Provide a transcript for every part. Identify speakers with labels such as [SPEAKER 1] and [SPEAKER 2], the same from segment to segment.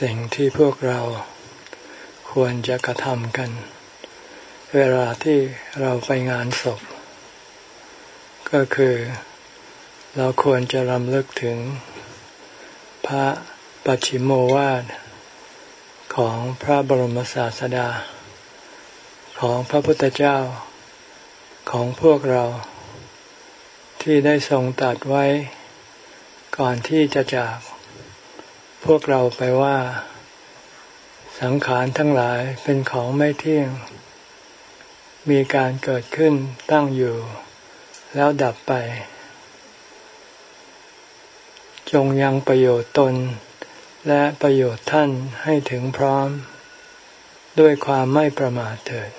[SPEAKER 1] สิ่งที่พวกเราควรจะกระทำกัน เวลาที่เราไปงานศพ ก็คือเราควรจะรำลึกถึง พระปัจฉิมโมวาทของพระบรมศาสดา ของพระพุทธเจ้าของพวกเราที่ได้ทรงตัดไว้ ก่อนที่จะจาก พวกเราไปว่าสังขารทั้งหลายเป็นของไม่เที่ยง มีการเกิดขึ้นตั้งอยู่ แล้วดับไป จงยังประโยชน์ตน และประโยชน์ท่านให้ถึงพร้อม ด้วยความไม่ประมาทเถิด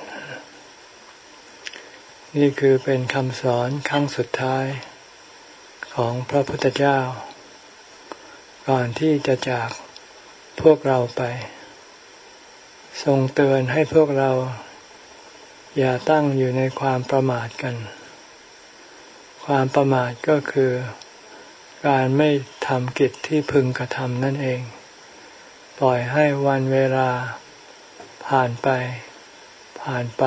[SPEAKER 1] นี่คือเป็นคำสอนครั้งสุดท้ายของพระพุทธเจ้า ก่อนที่จะจากพวกเราไป ทรงเตือนให้พวกเรา อย่าตั้งอยู่ในความประมาทกัน ความประมาทก็คือการไม่ทำกิจที่พึงกระทำนั่นเอง ปล่อยให้วันเวลาผ่านไป ผ่านไป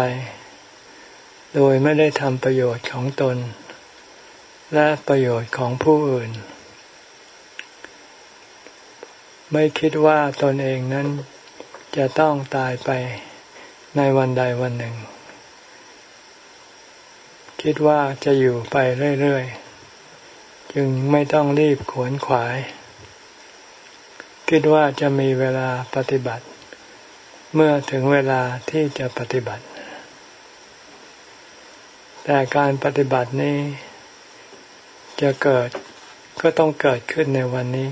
[SPEAKER 1] โดยไม่ได้ทำประโยชน์ของตน และประโยชน์ของผู้อื่น ไม่คิดว่าตนเองนั้นจะต้องตายไปในวันใดวันหนึ่ง คิดว่าจะอยู่ไปเรื่อยๆ จึงไม่ต้องรีบขวนขวาย คิดว่าจะมีเวลาปฏิบัติ เมื่อถึงเวลาที่จะปฏิบัติ แต่การปฏิบัตินี้ จะเกิดก็ต้องเกิดขึ้นในวันนี้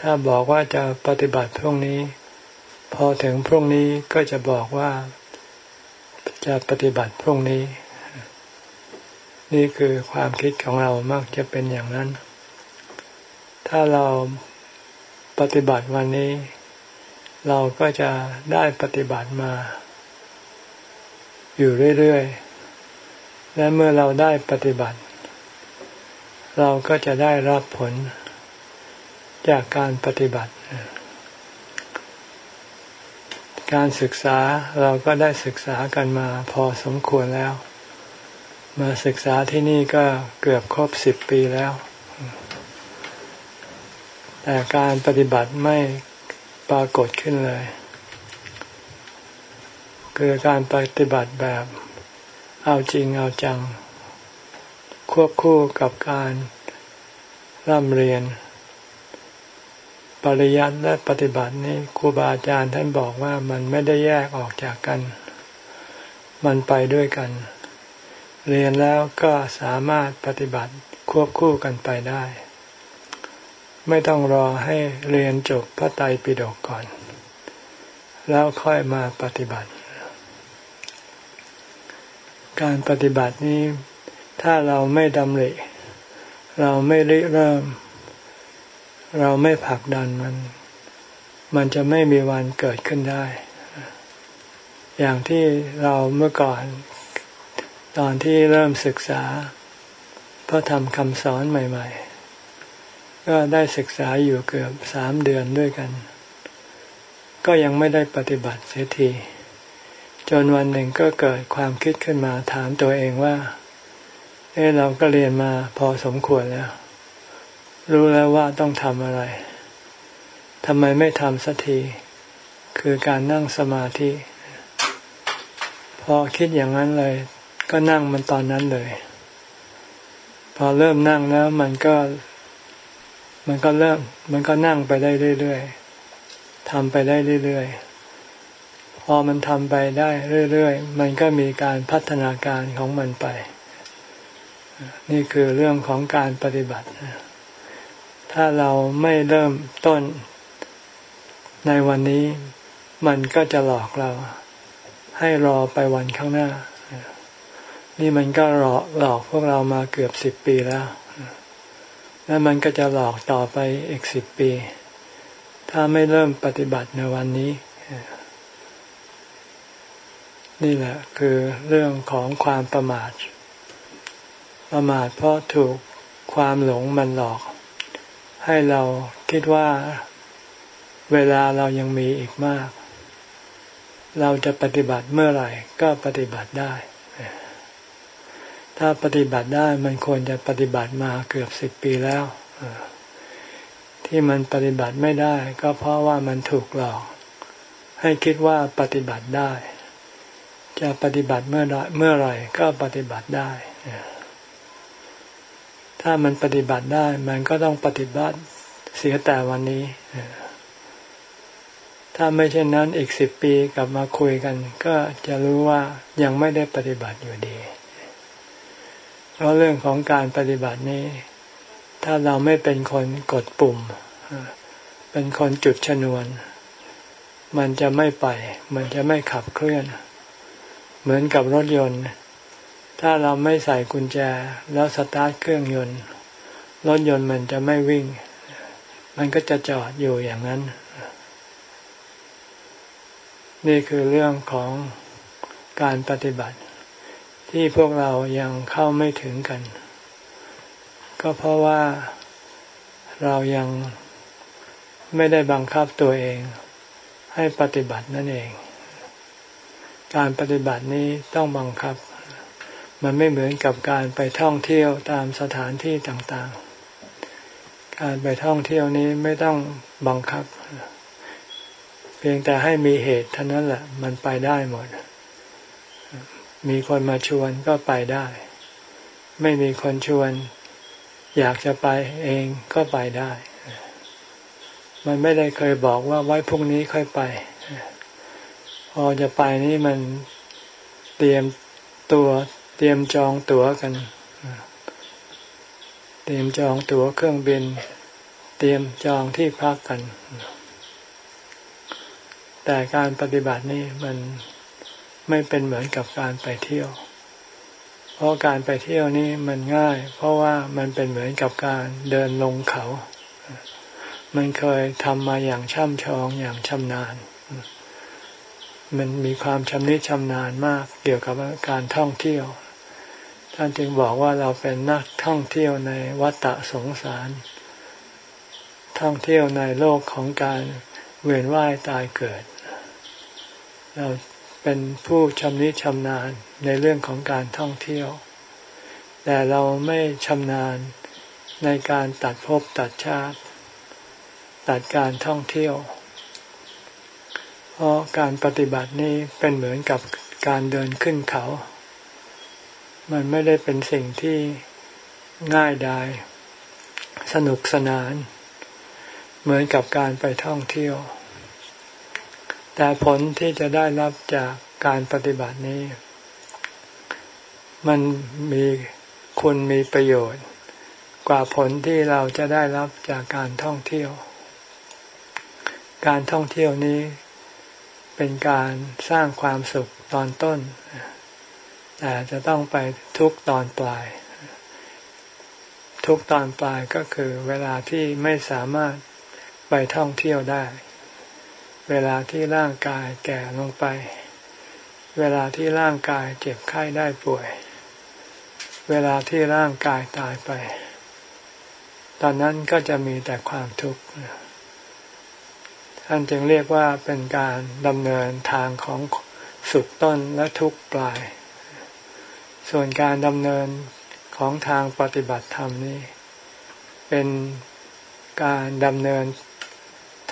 [SPEAKER 1] ถ้าบอกว่าจะปฏิบัติพรุ่งนี้ พอถึงพรุ่งนี้ก็จะบอกว่าจะปฏิบัติพรุ่งนี้ นี่คือความคิดของเรามักจะเป็นอย่างนั้น ถ้าเราปฏิบัติวันนี้ เราก็จะได้ปฏิบัติมา อยู่เรื่อยๆ และเมื่อเราได้ปฏิบัติ เราก็จะได้รับผล จากการปฏิบัติ การศึกษาเราก็ได้ศึกษากันมาพอสมควรแล้ว มาศึกษาที่นี่ก็เกือบครบสิบปีแล้ว แต่การปฏิบัติไม่ปรากฏขึ้นเลย คือการปฏิบัติแบบเอาจริงเอาจัง ควบคู่กับการร่ำเรียน ปริยัติและปฏิบัตินี้ครูบาอาจารย์ท่านบอกว่ามันไม่ได้แยกออกจากกัน มันไปด้วยกัน เรียนแล้วก็สามารถปฏิบัติควบคู่กันไปได้ ไม่ต้องรอให้เรียนจบพระไตรปิฎกก่อน แล้วค่อยมาปฏิบัติ การปฏิบัตินี้ถ้าเราไม่ดำริเราไม่ริเริ่ม เราไม่ผลักดันมัน มันจะไม่มีวันเกิดขึ้นได้ อย่างที่เราเมื่อก่อน ตอนที่เริ่มศึกษาพระธรรมคำสอนใหม่ ๆ ก็ได้ศึกษาอยู่เกือบสามเดือนด้วยกัน ก็ยังไม่ได้ปฏิบัติเสียที จนวันหนึ่งก็เกิดความคิดขึ้นมาถามตัวเองว่า เออเราก็เรียนมาพอสมควรแล้ว รู้แล้วว่าต้องทำอะไรทำไมไม่ทำสักที คือการนั่งสมาธิ พอคิดอย่างนั้นเลย ก็นั่งมันตอนนั้นเลย พอเริ่มนั่งแล้วมันก็ มันก็เริ่ม มันก็นั่งไปได้เรื่อยๆทำไปได้เรื่อยๆ พอมันทำไปได้เรื่อยๆ มันก็มีการพัฒนาการของมันไป นี่คือเรื่องของการปฏิบัติ ถ้าเราไม่เริ่มต้นในวันนี้ มันก็จะหลอกเรา ให้รอไปวันข้างหน้า นี่มันก็หลอกหลอกพวกเรามาเกือบสิบปีแล้ว แล้วมันก็จะหลอกต่อไปอีกสิบปี ถ้าไม่เริ่มปฏิบัติในวันนี้ นี่แหละคือเรื่องของความประมาทประมาทเพราะถูกความหลงมันหลอก ให้เราคิดว่าเวลาเรายังมีอีกมาก เราจะปฏิบัติเมื่อไหร่ก็ปฏิบัติได้ ถ้าปฏิบัติได้มันควรจะปฏิบัติมาเกือบสิบปีแล้วที่มันปฏิบัติไม่ได้ก็เพราะว่ามันถูกหลอก ให้คิดว่าปฏิบัติได้ จะปฏิบัติเมื่อเมื่อไรก็ปฏิบัติได้ ถ้ามันปฏิบัติได้ มันก็ต้องปฏิบัติเสียแต่วันนี้ ถ้าไม่เช่นนั้นอีกสิบปีกลับมาคุยกัน ก็จะรู้ว่ายังไม่ได้ปฏิบัติอยู่ดี เพราะเรื่องของการปฏิบัตินี้ ถ้าเราไม่เป็นคนกดปุ่ม เป็นคนจุดชนวน มันจะไม่ไป มันจะไม่ขับเคลื่อน เหมือนกับรถยนต์ ถ้าเราไม่ใส่กุญแจแล้วสตาร์ทเครื่องยนต์รถยนต์มันจะไม่วิ่ง มันก็จะจอดอยู่อย่างนั้น นี่คือเรื่องของการปฏิบัติ ที่พวกเรายังเข้าไม่ถึงกัน ก็เพราะว่าเรายังไม่ได้บังคับตัวเอง ให้ปฏิบัตินั่นเอง การปฏิบัตินี้ต้องบังคับ มันไม่เหมือนกับการไปท่องเที่ยวตามสถานที่ต่างๆ การไปท่องเที่ยวนี้ไม่ต้องบังคับ เพียงแต่ให้มีเหตุเท่านั้นแหละ มันไปได้หมด มีคนมาชวนก็ไปได้ ไม่มีคนชวน อยากจะไปเองก็ไปได้ มันไม่ได้เคยบอกว่าไว้พรุ่งนี้ค่อยไป พอจะไปนี่มันเตรียมตัว เตรียมจองตั๋วกัน เตรียมจองตั๋วเครื่องบิน เตรียมจองที่พักกัน แต่การปฏิบัตินี้มันไม่เป็นเหมือนกับการไปเที่ยว เพราะการไปเที่ยวนี้มันง่าย เพราะว่ามันเป็นเหมือนกับการเดินลงเขา มันเคยทำมาอย่างช่ำชองอย่างชำนาญมันมีความชำนิชำนาญมากเกี่ยวกับการท่องเที่ยว ท่านจึงบอกว่าเราเป็นนักท่องเที่ยวในวัฏสงสาร ท่องเที่ยวในโลกของการเวียนว่ายตายเกิด เราเป็นผู้ชำนิชำนาญในเรื่องของการท่องเที่ยว แต่เราไม่ชำนาญในการตัดภพตัดชาติ ตัดการท่องเที่ยว เพราะการปฏิบัตินี้เป็นเหมือนกับการเดินขึ้นเขา มันไม่ได้เป็นสิ่งที่ง่ายดาย สนุกสนาน เหมือนกับการไปท่องเที่ยว แต่ผลที่จะได้รับจากการปฏิบัตินี้ มันมีคุณมีประโยชน์ กว่าผลที่เราจะได้รับจากการท่องเที่ยว การท่องเที่ยวนี้เป็นการสร้างความสุขตอนต้น แต่จะต้องไปทุกตอนปลาย ทุกตอนปลายก็คือเวลาที่ไม่สามารถไปท่องเที่ยวได้ เวลาที่ร่างกายแก่ลงไป เวลาที่ร่างกายเจ็บไข้ได้ป่วย เวลาที่ร่างกายตายไป ตอนนั้นก็จะมีแต่ความทุกข์ท่านจึงเรียกว่าเป็นการดำเนินทางของสุขต้นและทุกปลาย ส่วนการดำเนินของทางปฏิบัติธรรมนี้เป็นการดำเนิน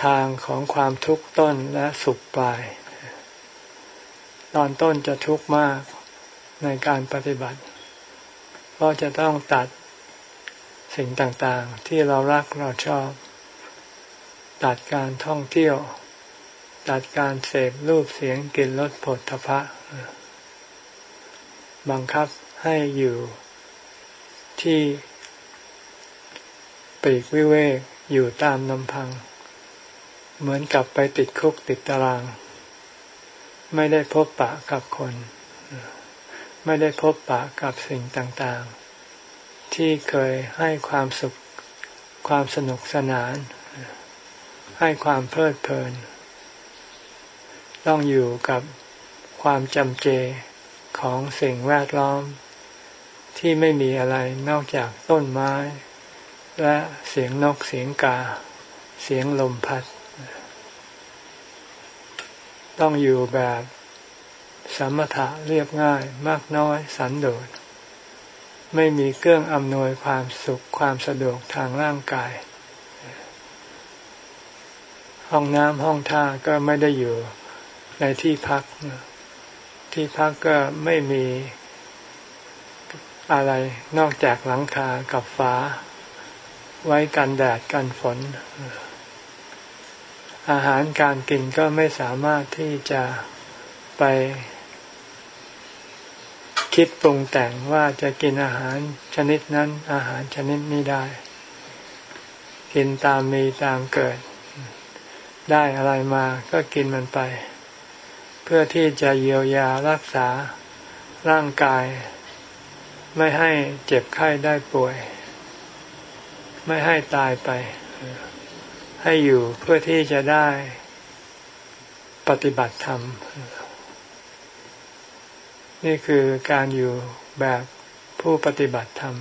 [SPEAKER 1] ทางของความทุกข์ต้นและสุขปลาย ตอนต้นจะทุกข์มากในการปฏิบัติ เพราะจะต้องตัดสิ่งต่างๆ ที่เรารักเราชอบ ตัดการท่องเที่ยว ตัดการเสพรูปเสียงกลิ่นรสผลทพะ บังคับให้อยู่ที่ปีกวิเวกอยู่ตามลำพัง เหมือนกับไปติดคุกติดตาราง ไม่ได้พบปะกับคน ไม่ได้พบปะกับสิ่งต่างๆ ที่เคยให้ความสุขความสนุกสนาน ให้ความเพลิดเพลิน ต้องอยู่กับความจำเจ ของสิ่งแวดล้อม ที่ไม่มีอะไรนอกจากต้นไม้ และเสียงนกเสียงกา เสียงลมพัด ต้องอยู่แบบสมถะเรียบง่ายมากน้อยสันโดษ ไม่มีเครื่องอำนวยความสุขความสะดวกทางร่างกาย ห้องน้ำห้องท่าก็ไม่ได้อยู่ในที่พัก ที่พักก็ไม่มีอะไรนอกจากหลังคากับฝา ไว้กันแดดกันฝน อาหารการกินก็ไม่สามารถที่จะไป คิดปรุงแต่งว่าจะกินอาหารชนิดนั้น อาหารชนิดนี้ได้ กินตามมีตามเกิด ได้อะไรมาก็กินมันไป เพื่อที่จะเยียวยารักษาร่างกาย ไม่ให้เจ็บไข้ได้ป่วย ไม่ให้ตายไป ให้อยู่เพื่อที่จะได้ปฏิบัติธรรม นี่คือการอยู่แบบผู้ปฏิบัติธรรม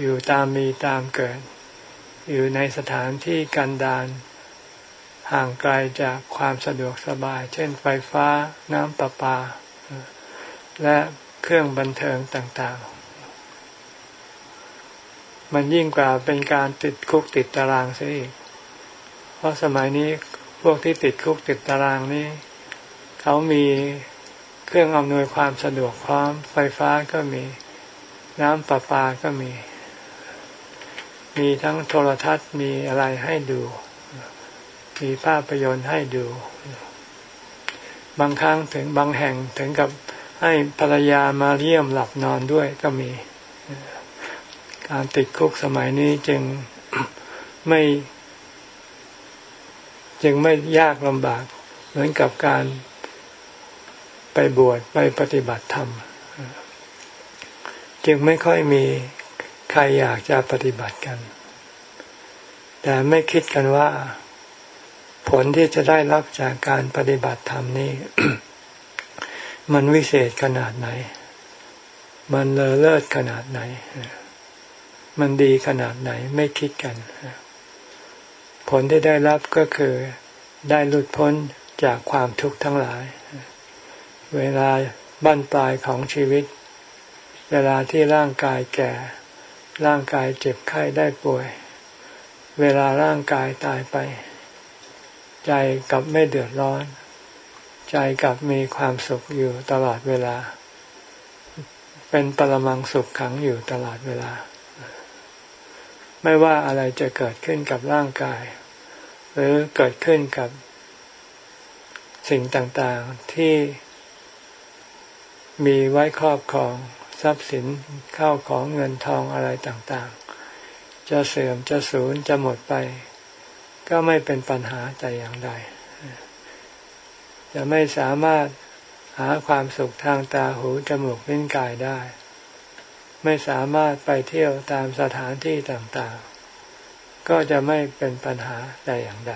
[SPEAKER 1] อยู่ตามมีตามเกิด อยู่ในสถานที่กันดาน ห่างไกลจากความสะดวกสบาย เช่นไฟฟ้าน้ำประปา และเครื่องบันเทิงต่างๆ มันยิ่งกว่าเป็นการติดคุกติดตารางซะอีก เพราะสมัยนี้พวกที่ติดคุกติดตารางนี้ เขามีเครื่องอำนวยความสะดวกพร้อม ไฟฟ้าก็มีน้ำประปาก็มี มีทั้งโทรทัศน์มีอะไรให้ดู มีภาพยนตร์ให้ดู บางครั้งถึงบางแห่งถึงกับให้ภรรยามาเยี่ยมหลับนอนด้วยก็มี การติดคุกสมัยนี้จึงไม่ จึงไม่ยากลำบาก เหมือนกับการไปบวชไปปฏิบัติธรรม จึงไม่ค่อยมีใครอยากจะปฏิบัติกัน แต่ไม่คิดกันว่า ผลที่จะได้รับจากการปฏิบัติธรรมนี้มันวิเศษขนาดไหน มันเลอเลิศขนาดไหน มันดีขนาดไหนไม่คิดกัน ผลที่ได้รับก็คือได้หลุดพ้นจากความทุกข์ทั้งหลาย เวลาบั้นปลายของชีวิต เวลาที่ร่างกายแก่ ร่างกายเจ็บไข้ได้ป่วย เวลาร่างกายตายไป ใจกับไม่เดือดร้อน ใจกับมีความสุขอยู่ตลอดเวลา เป็นปรมังสุขขังอยู่ตลอดเวลา ไม่ว่าอะไรจะเกิดขึ้นกับร่างกาย หรือเกิดขึ้นกับสิ่งต่างๆที่มีไว้ครอบครองทรัพย์สินเข้าของเงินทองอะไรต่างๆ จะเสื่อมจะสูญจะหมดไป ก็ไม่เป็นปัญหาแต่อย่างใดจะไม่สามารถหาความสุขทางตาหูจมูกลิ้นกายได้ ไม่สามารถไปเที่ยวตามสถานที่ต่างๆ ก็จะไม่เป็นปัญหาแต่อย่างใด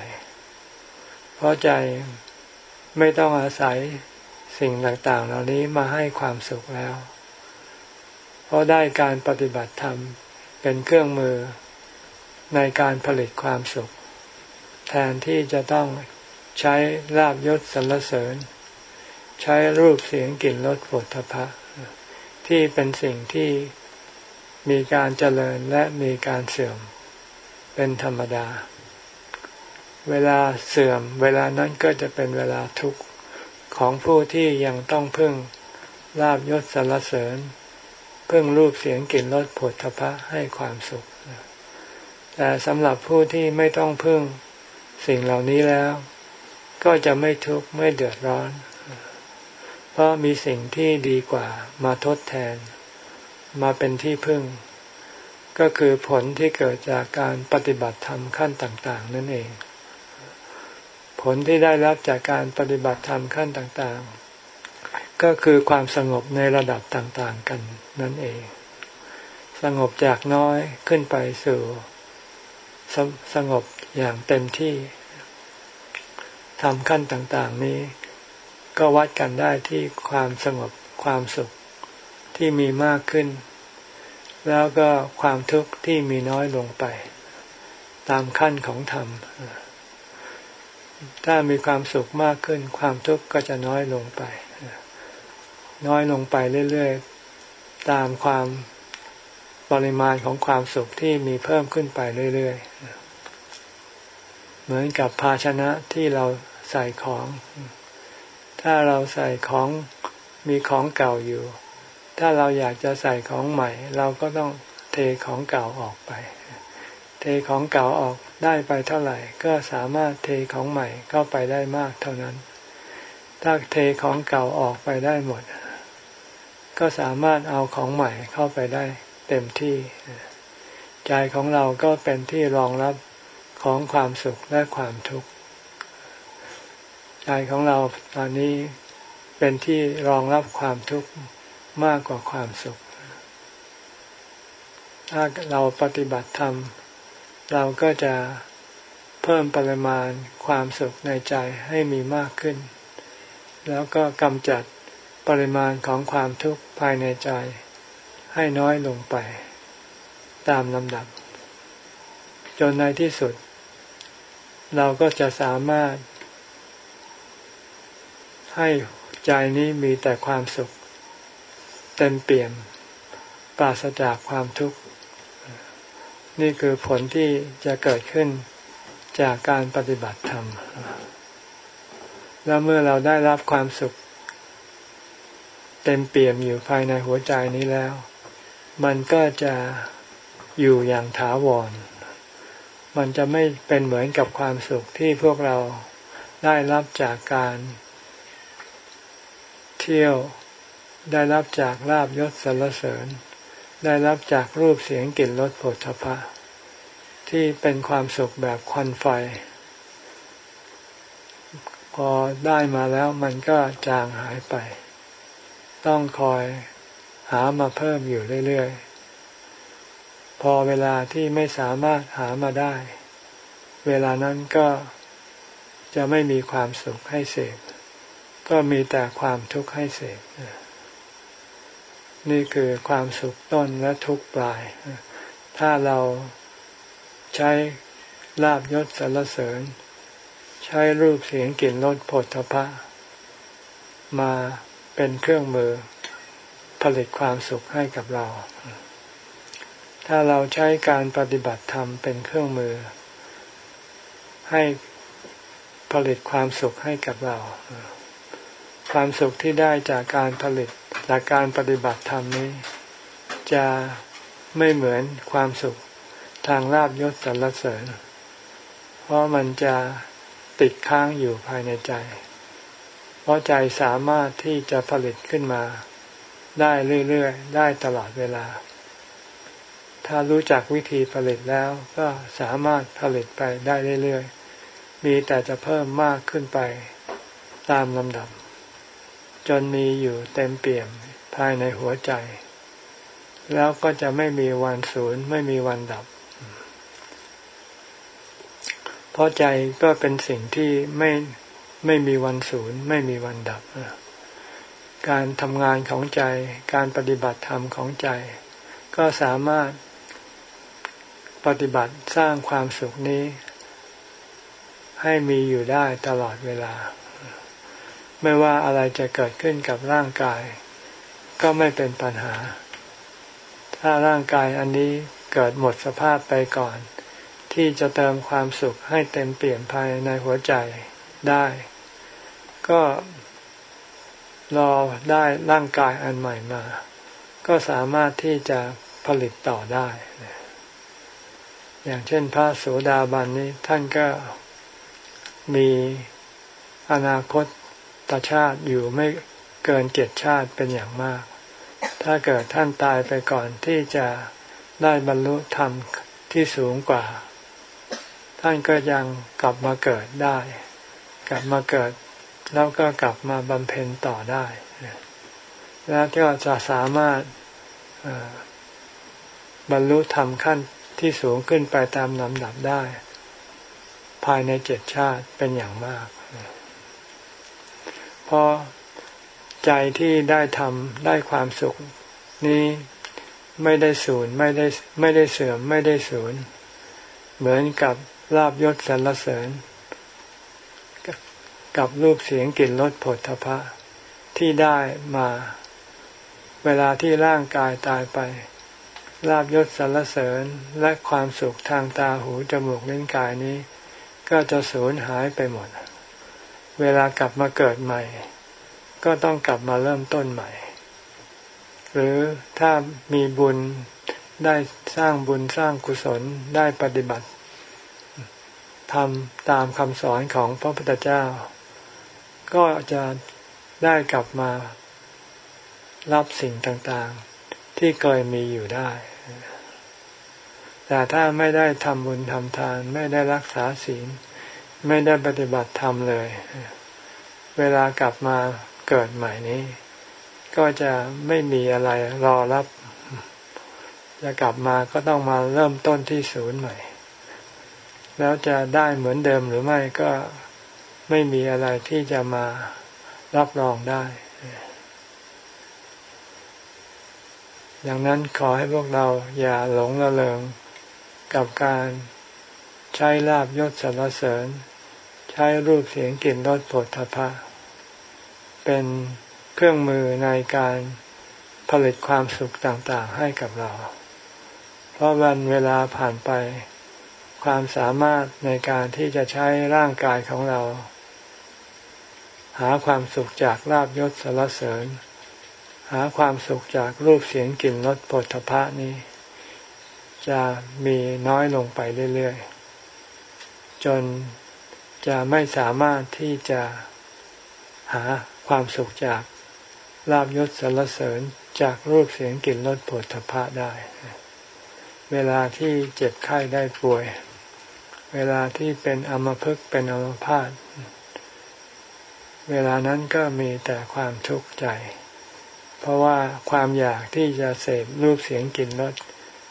[SPEAKER 1] เพราะใจไม่ต้องอาศัยสิ่งต่างๆ เหล่านี้มาให้ความสุขแล้ว เพราะได้การปฏิบัติธรรมเป็นเครื่องมือในการผลิตความสุข แทนที่จะต้องใช้ลาบยศสรรเสริญ ใช้รูปเสียงกลิ่นรสผลทพะ ที่เป็นสิ่งที่มีการเจริญและมีการเสื่อมเป็นธรรมดา เวลาเสื่อม เวลานั้นก็จะเป็นเวลาทุกข์ของผู้ที่ยังต้องพึ่งลาบยศสรรเสริญ พึ่งรูปเสียงกลิ่นรสผลทพะให้ความสุข แต่สำหรับผู้ที่ไม่ต้องพึ่ง สิ่งเหล่านี้แล้ว ก็จะไม่ทุกข์ไม่เดือดร้อน เพราะมีสิ่งที่ดีกว่ามาทดแทน มาเป็นที่พึ่ง ก็คือผลที่เกิดจากการปฏิบัติธรรมขั้นต่าง ๆ นั่นเอง ผลที่ได้รับจากการปฏิบัติธรรมขั้นต่าง ๆ ก็คือความสงบในระดับต่าง ๆ กันนั่นเอง สงบจากน้อยขึ้นไปสู่สสงบ อย่างเต็มที่ทำขั้นต่าง ๆ นี้ ก็วัดกันได้ที่ความสงบความสุขที่มีมากขึ้น แล้วก็ความทุกข์ที่มีน้อยลงไป ตามขั้นของธรรม ถ้ามีความสุขมากขึ้น ความทุกข์ก็จะน้อยลงไป น้อยลงไปเรื่อย ๆ ตามความปริมาณของความสุขที่มีเพิ่มขึ้นไปเรื่อย ๆ เหมือนกับภาชนะที่เราใส่ของ ถ้าเราใส่ของมีของเก่าอยู่ ถ้าเราอยากจะใส่ของใหม่ เราก็ต้องเทของเก่าออกไป เทของเก่าออกได้ไปเท่าไหร่ ก็สามารถเทของใหม่เข้าไปได้มากเท่านั้น ถ้าเทของเก่าออกไปได้หมด ก็สามารถเอาของใหม่เข้าไปได้เต็มที่ ใจของเราก็เป็นที่รองรับ ของความสุขและความทุกข์ใจของเราตอนนี้เป็นที่รองรับความทุกข์มากกว่าความสุข ถ้าเราปฏิบัติธรรม เราก็จะเพิ่มปริมาณความสุขในใจให้มีมากขึ้น แล้วก็กำจัดปริมาณของความทุกข์ภายในใจ ให้น้อยลงไป ตามลำดับ จนในที่สุด เราก็จะสามารถ ให้ใจนี้มีแต่ความสุข เต็มเปี่ยม ปราศจากความทุกข์ นี่คือผลที่จะเกิดขึ้นจากการปฏิบัติธรรม แล้วเมื่อเราได้รับความสุข เต็มเปี่ยมอยู่ภายในหัวใจนี้แล้ว มันก็จะอยู่อย่างถาวร มันจะไม่เป็นเหมือนกับความสุขที่พวกเราได้รับจากการ เที่ยวได้รับจากลาบยศสรรเสริญ ได้รับจากรูปเสียงกลิ่นรสผลทพะ ที่เป็นความสุขแบบควันไฟ พอได้มาแล้วมันก็จางหายไป ต้องคอยหามาเพิ่มอยู่เรื่อยๆ พอเวลาที่ไม่สามารถหามาได้ เวลานั้นก็จะไม่มีความสุขให้เสพก็มีแต่ความทุกข์ให้เสพนี่คือความสุขต้นและทุกข์ปลาย ถ้าเราใช้ลาบยศสรรเสริญ ใช้รูปเสียงกลิ่นรสผลทพะมาเป็นเครื่องมือผลิตความสุขให้กับเรา ถ้าเราใช้การปฏิบัติธรรมเป็นเครื่องมือ ให้ผลิตความสุขให้กับเรา ความสุขที่ได้จากการผลิตจากการปฏิบัติธรรมนี้ จะไม่เหมือนความสุขทางลาบยศสรรเสริญ เพราะมันจะติดค้างอยู่ภายในใจ เพราะใจสามารถที่จะผลิตขึ้นมา ได้เรื่อยๆ ได้ตลอดเวลา ถ้ารู้จักวิธีผลิตแล้วก็สามารถผลิตไปได้เรื่อยๆ มีแต่จะเพิ่มมากขึ้นไปตามลำดับ จนมีอยู่เต็มเปี่ยมภายในหัวใจ แล้วก็จะไม่มีวันศูนย์ไม่มีวันดับ เพราะใจก็เป็นสิ่งที่ไม่ไม่มีวันศูนย์ไม่มีวันดับ การทำงานของใจ การปฏิบัติธรรมของใจ ก็สามารถ ปฏิบัติสร้างความสุขนี้ ให้มีอยู่ได้ตลอดเวลา ไม่ว่าอะไรจะเกิดขึ้นกับร่างกาย ก็ไม่เป็นปัญหา ถ้าร่างกายอันนี้เกิดหมดสภาพไปก่อน ที่จะเติมความสุขให้เต็มเปลี่ยนภายในหัวใจได้ ก็รอได้ร่างกายอันใหม่มา ก็สามารถที่จะผลิตต่อได้ อย่างเช่นพระโสดาบันนี้ท่านก็มีอนาคตตชาติอยู่ไม่เกินเจ็ดชาติเป็นอย่างมาก ถ้าเกิดท่านตายไปก่อนที่จะได้บรรลุธรรมที่สูงกว่า ท่านก็ยังกลับมาเกิดได้ กลับมาเกิด แล้วก็กลับมาบำเพ็ญต่อได้ แล้วก็จะสามารถบรรลุธรรมขั้น ที่สูงขึ้นไปตามลำดับได้ ภายในเจ็ดชาติเป็นอย่างมาก เพราะใจที่ได้ทำได้ความสุข นี้ไม่ได้สูญไม่ได้ไม่ได้เสื่อมไม่ได้สูญ เหมือนกับลาบยศสรรเสริญ กับรูปเสียงกลิ่นรสผลทพะที่ได้มา เวลาที่ร่างกายตายไป ลาบยศสรรเสริญและความสุขทางตาหูจมูกลิ้นกายนี้ ก็จะสูญหายไปหมด เวลากลับมาเกิดใหม่ ก็ต้องกลับมาเริ่มต้นใหม่ หรือถ้ามีบุญได้สร้างบุญสร้างกุศลได้ปฏิบัติทำตามคำสอนของพระพุทธเจ้า ก็จะได้กลับมารับสิ่งต่างๆ ที่เคยมีอยู่ได้ แต่ถ้าไม่ได้ทำบุญทำทาน ไม่ได้รักษาศีล ไม่ได้ปฏิบัติธรรมเลย เวลากลับมาเกิดใหม่นี้ ก็จะไม่มีอะไรรอรับ จะกลับมาก็ต้องมาเริ่มต้นที่ศูนย์ใหม่ แล้วจะได้เหมือนเดิมหรือไม่ก็ไม่มีอะไรที่จะมารับรองได้ดังนั้นขอให้พวกเราอย่าหลงละเลง กับการใช้ลาบยศสรรเสริญ ใช้รูปเสียงกลิ่นรสผลทพะ เป็นเครื่องมือในการผลิตความสุขต่างๆให้กับเรา เพราะวันเวลาผ่านไป ความสามารถในการที่จะใช้ร่างกายของเรา หาความสุขจากลาบยศสรรเสริญ หาความสุขจากรูปเสียงกลิ่นรสผลพะนี้ จะมีน้อยลงไปเรื่อยๆ จนจะไม่สามารถที่จะหาความสุขจากลาบยศสรรเสริญจากรูปเสียงกลิ่นรสผลพระได้ เวลาที่เจ็บไข้ได้ป่วย เวลาที่เป็นอมภพเป็นอมพาตเวลานั้นก็มีแต่ความทุกข์ใจ เพราะว่าความอยากที่จะเสพรูปเสียงกลิ่นรส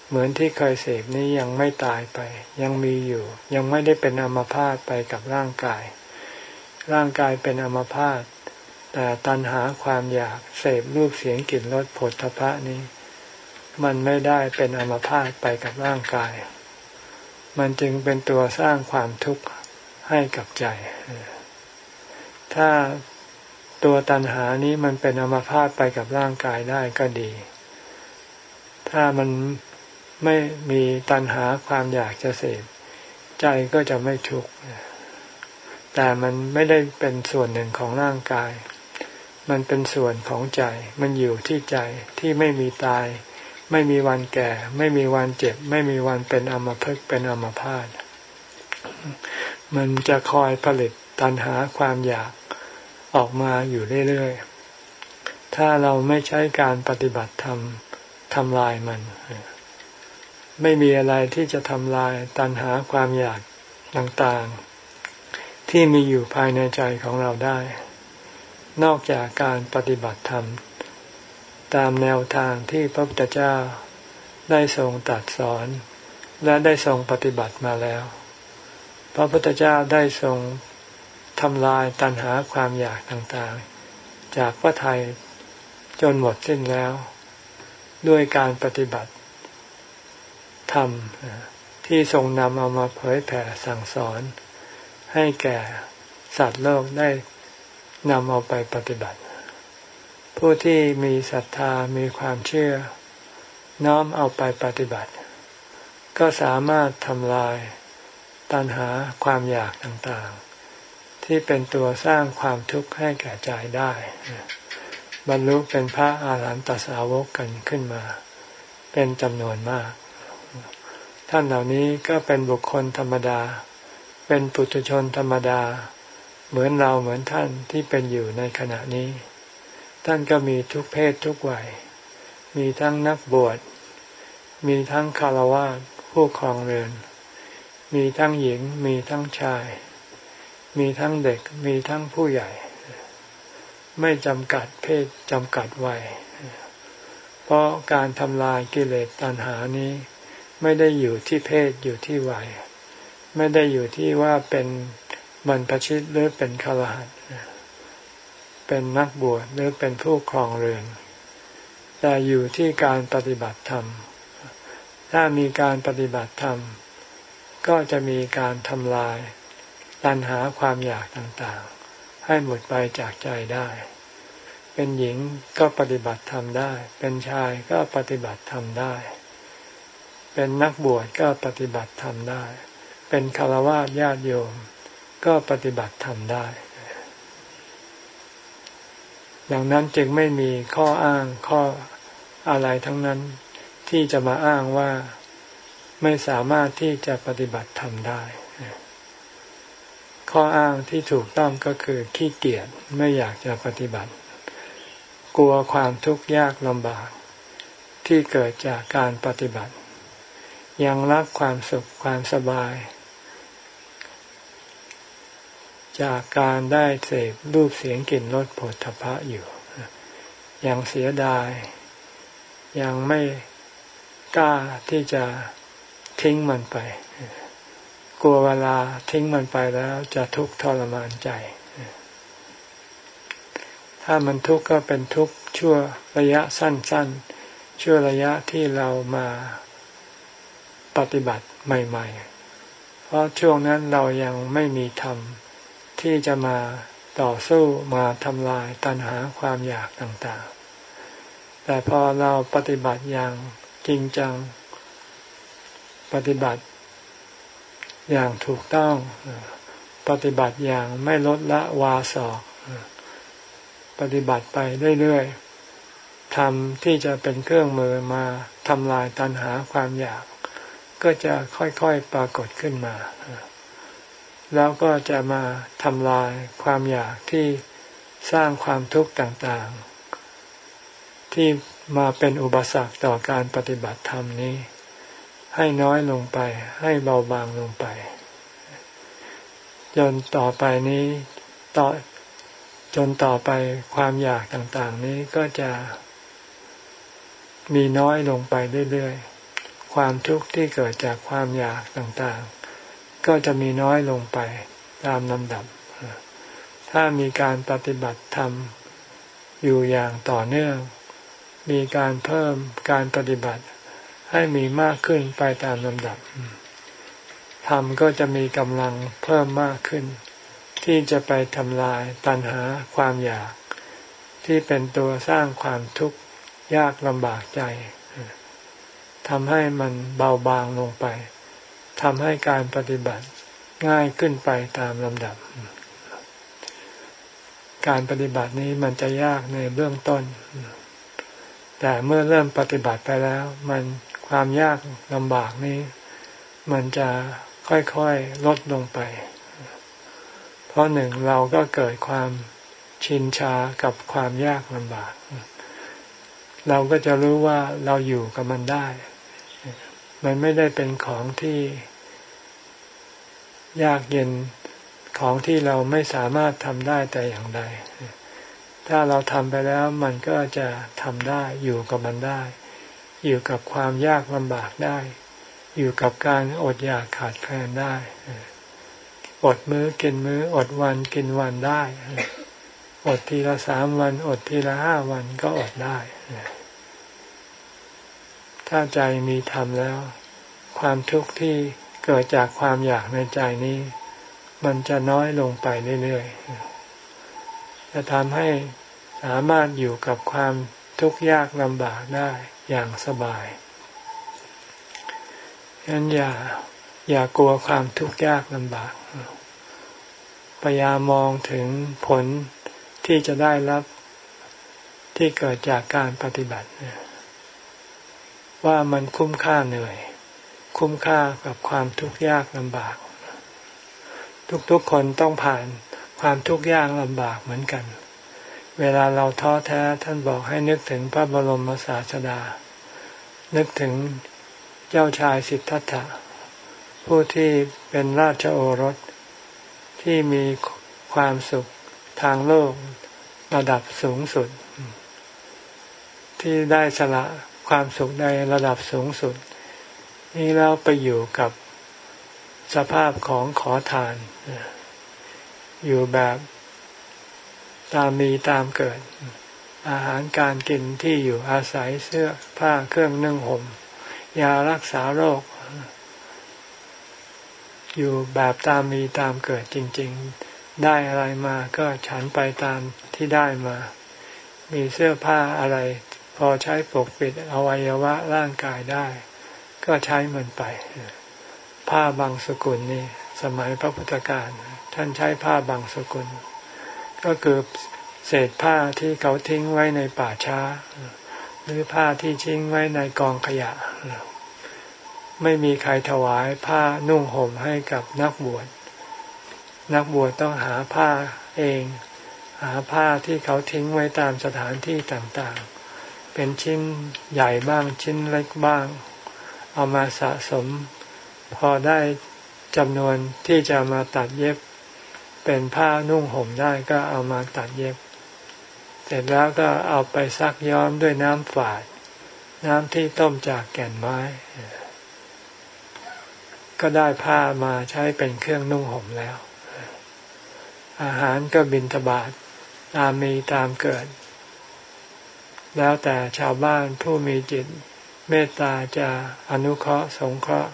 [SPEAKER 1] เหมือนที่เคยเสพนี้ยังไม่ตายไป ยังมีอยู่ ยังไม่ได้เป็นอมพาตไปกับร่างกาย ร่างกายเป็นอมพาตแต่ตัณหาความอยากเสพรูปเสียงกลิ่นรสผลทพะนี้ มันไม่ได้เป็นอมพาตไปกับร่างกาย มันจึงเป็นตัวสร้างความทุกข์ให้กับใจ ถ้าตัวตัณหานี้มันเป็นอมพาตไปกับร่างกายได้ก็ดี ถ้ามัน ไม่มีตัณหาความอยากจะเสพใจก็จะไม่ทุกข์แต่มันไม่ได้เป็นส่วนหนึ่งของร่างกาย มันเป็นส่วนของใจ มันอยู่ที่ใจที่ไม่มีตาย ไม่มีวันแก่ ไม่มีวันเจ็บ ไม่มีวันเป็นอมภพเป็นอมพาตมันจะคอยผลิตตัณหาความอยากออกมาอยู่เรื่อยๆ ถ้าเราไม่ใช้การปฏิบัติธรรมทำลายมัน ไม่มีอะไรที่จะทำลายตัณหาความอยากต่างๆ ที่มีอยู่ภายในใจของเราได้ นอกจากการปฏิบัติธรรม ตามแนวทางที่พระพุทธเจ้าได้ทรงตัดสอน และได้ทรงปฏิบัติมาแล้ว พระพุทธเจ้าได้ทรงทำลายตัณหาความอยากต่างๆ จากพระไทยจนหมดสิ้นแล้ว ด้วยการปฏิบัติ ธรรมที่ทรงนำเอามาเผยแผ่สั่งสอน ให้แก่สัตว์โลกได้นำเอาไปปฏิบัติ ผู้ที่มีศรัทธามีความเชื่อ น้อมเอาไปปฏิบัติ ก็สามารถทำลายตัณหาความอยากต่างๆ ที่เป็นตัวสร้างความทุกข์ให้แก่ใจได้ บรรลุเป็นพระอาหารหันตสาวกกันขึ้นมา เป็นจำนวนมาก ท่านเหล่านี้ก็เป็นบุคคลธรรมดา เป็นปุถุชนธรรมดา เหมือนเราเหมือนท่านที่เป็นอยู่ในขณะนี้ ท่านก็มีทุกเพศทุกวัย มีทั้งนักบวช มีทั้งคารวะผู้ครองเรือน มีทั้งหญิง มีทั้งชาย มีทั้งเด็ก มีทั้งผู้ใหญ่ ไม่จำกัดเพศจำกัดวัย เพราะการทำลายกิเลสตัณหานี้ ไม่ได้อยู่ที่เพศอยู่ที่วัย ไม่ได้อยู่ที่ว่าเป็นบรรพชิตหรือเป็นฆรหัสเป็นนักบวชหรือเป็นผู้ครองเรือน แต่อยู่ที่การปฏิบัติธรรม ถ้ามีการปฏิบัติธรรม ก็จะมีการทำลายตัณหาความอยากต่างๆ ให้หมดไปจากใจได้ เป็นหญิงก็ปฏิบัติธรรมได้ เป็นชายก็ปฏิบัติธรรมได้ เป็นนักบวชก็ปฏิบัติธรรมได้ เป็นคารวะญาติโยม ก็ปฏิบัติธรรมได้ ดังนั้นจึงไม่มีข้ออ้างข้ออะไรทั้งนั้น ที่จะมาอ้างว่าไม่สามารถที่จะปฏิบัติธรรมได้ ข้ออ้างที่ถูกต้องก็คือขี้เกียจไม่อยากจะปฏิบัติ กลัวความทุกข์ยากลำบาก ที่เกิดจากการปฏิบัติ ยังรักความสุขความสบาย จากการได้เสพรูปเสียงกลิ่นรสผลทพะอยู่ ยังเสียดาย ยังไม่กล้าที่จะทิ้งมันไป กลัวเวลาทิ้งมันไปแล้วจะทุกข์ทรมานใจ ถ้ามันทุกข์ก็เป็นทุกข์ชั่วระยะสั้น ๆ ชั่วระยะที่เรามา ปฏิบัติใหม่ ๆ เพราะช่วงนั้นเรายังไม่มีธรรมที่จะมาต่อสู้มาทำลายตัณหาความอยากต่างๆ แต่พอเราปฏิบัติอย่างจริงจัง ปฏิบัติ อย่างถูกต้อง ปฏิบัติอย่างไม่ลดละวาสอกปฏิบัติไปเรื่อยๆทำที่จะเป็นเครื่องมือมาทำลายตัณหาความอยาก ก็จะค่อยๆปรากฏขึ้นมา แล้วก็จะมาทำลายความอยากที่สร้างความทุกข์ต่างๆ ที่มาเป็นอุปสรรคต่อการปฏิบัติธรรมนี้ ให้น้อยลงไป ให้เบาบางลงไป จนต่อไปนี้ต่อจนต่อไปความอยากต่างๆ นี้ก็จะมีน้อยลงไปเรื่อยๆ ความทุกข์ที่เกิดจากความอยากต่างๆ ก็จะมีน้อยลงไปตามลำดับ ถ้ามีการปฏิบัติธรรมอยู่อย่างต่อเนื่อง มีการเพิ่มการปฏิบัติให้มีมากขึ้นไปตามลำดับธรรมก็จะมีกำลังเพิ่มมากขึ้น ที่จะไปทำลายตัณหาความอยาก ที่เป็นตัวสร้างความทุกข์ยากลำบากใจ ทำให้มันเบาบางลงไปทำให้การปฏิบัติง่ายขึ้นไปตามลำดับ การปฏิบัตินี้มันจะยากในเบื้องต้น แต่เมื่อเริ่มปฏิบัติไปแล้ว มันความยากลำบากนี้ มันจะค่อยๆลดลงไป เพราะหนึ่งเราก็เกิดความชินชากับความยากลำบาก เราก็จะรู้ว่าเราอยู่กับมันได้ มันไม่ได้เป็นของที่ยากเย็นของที่เราไม่สามารถทำได้แต่อย่างใด ถ้าเราทำไปแล้วมันก็จะทำได้อยู่กับมันได้ อยู่กับความยากลำบากได้ อยู่กับการอดอยากขาดแคลนได้ อดมื้อกินมื้ออดวันกินวันได้ อดทีละสามวัน อดทีละห้าวันก็อดได้ ถ้าใจมีธรรมแล้ว ความทุกข์ที่เกิดจากความอยากในใจนี้ มันจะน้อยลงไปเรื่อยๆ จะทำให้สามารถอยู่กับความทุกข์ยากลำบากได้อย่างสบายฉะนั้นอย่าอย่ากลัวความทุกข์ยากลำบาก พยายามมองถึงผลที่จะได้รับที่เกิดจากการปฏิบัติ ว่ามันคุ้มค่าเหนื่อย คุ้มค่ากับความทุกข์ยากลำบาก ทุกๆคนต้องผ่านความทุกข์ยากลำบากเหมือนกัน เวลาเราท้อแท้ท่านบอกให้นึกถึงพระบรมศาสดา นึกถึงเจ้าชายสิทธัตถะ ผู้ที่เป็นราชโอรสที่มีความสุขทางโลกระดับสูงสุด ที่ได้สละ ความสุขในระดับสูงสุด นี่แล้วไปอยู่กับสภาพของขอทาน อยู่แบบตามมีตามเกิด อาหารการกินที่อยู่อาศัยเสื้อผ้าเครื่องนึ่งห่มยารักษาโรค อยู่แบบตามมีตามเกิดจริง ๆ ได้อะไรมาก็ฉันไปตามที่ได้มา มีเสื้อผ้าอะไร พอใช้ปกปิดอวัยวะร่างกายได้ ก็ใช้มันไป ผ้าบางสกุลนี่สมัยพระพุทธการท่านใช้ผ้าบางสกุล ก็คือเศษผ้าที่เขาทิ้งไว้ในป่าช้า หรือผ้าที่ทิ้งไว้ในกองขยะ ไม่มีใครถวายผ้านุ่งห่มให้กับนักบวชนักบวชต้องหาผ้าเอง หาผ้าที่เขาทิ้งไว้ตามสถานที่ต่างๆ เป็นชิ้นใหญ่บ้างชิ้นเล็กบ้าง เอามาสะสม พอได้จำนวนที่จะมาตัดเย็บ เป็นผ้านุ่งห่มได้ก็เอามาตัดเย็บ เสร็จแล้วก็เอาไปซักย้อมด้วยน้ำฝาด น้ำที่ต้มจากแก่นไม้ ก็ได้ผ้ามาใช้เป็นเครื่องนุ่งห่มแล้ว อาหารก็บินทบาทตามมีตามเกิด แล้วแต่ชาวบ้านผู้มีจิต เมตตาจะอนุเคราะห์สงเคราะห์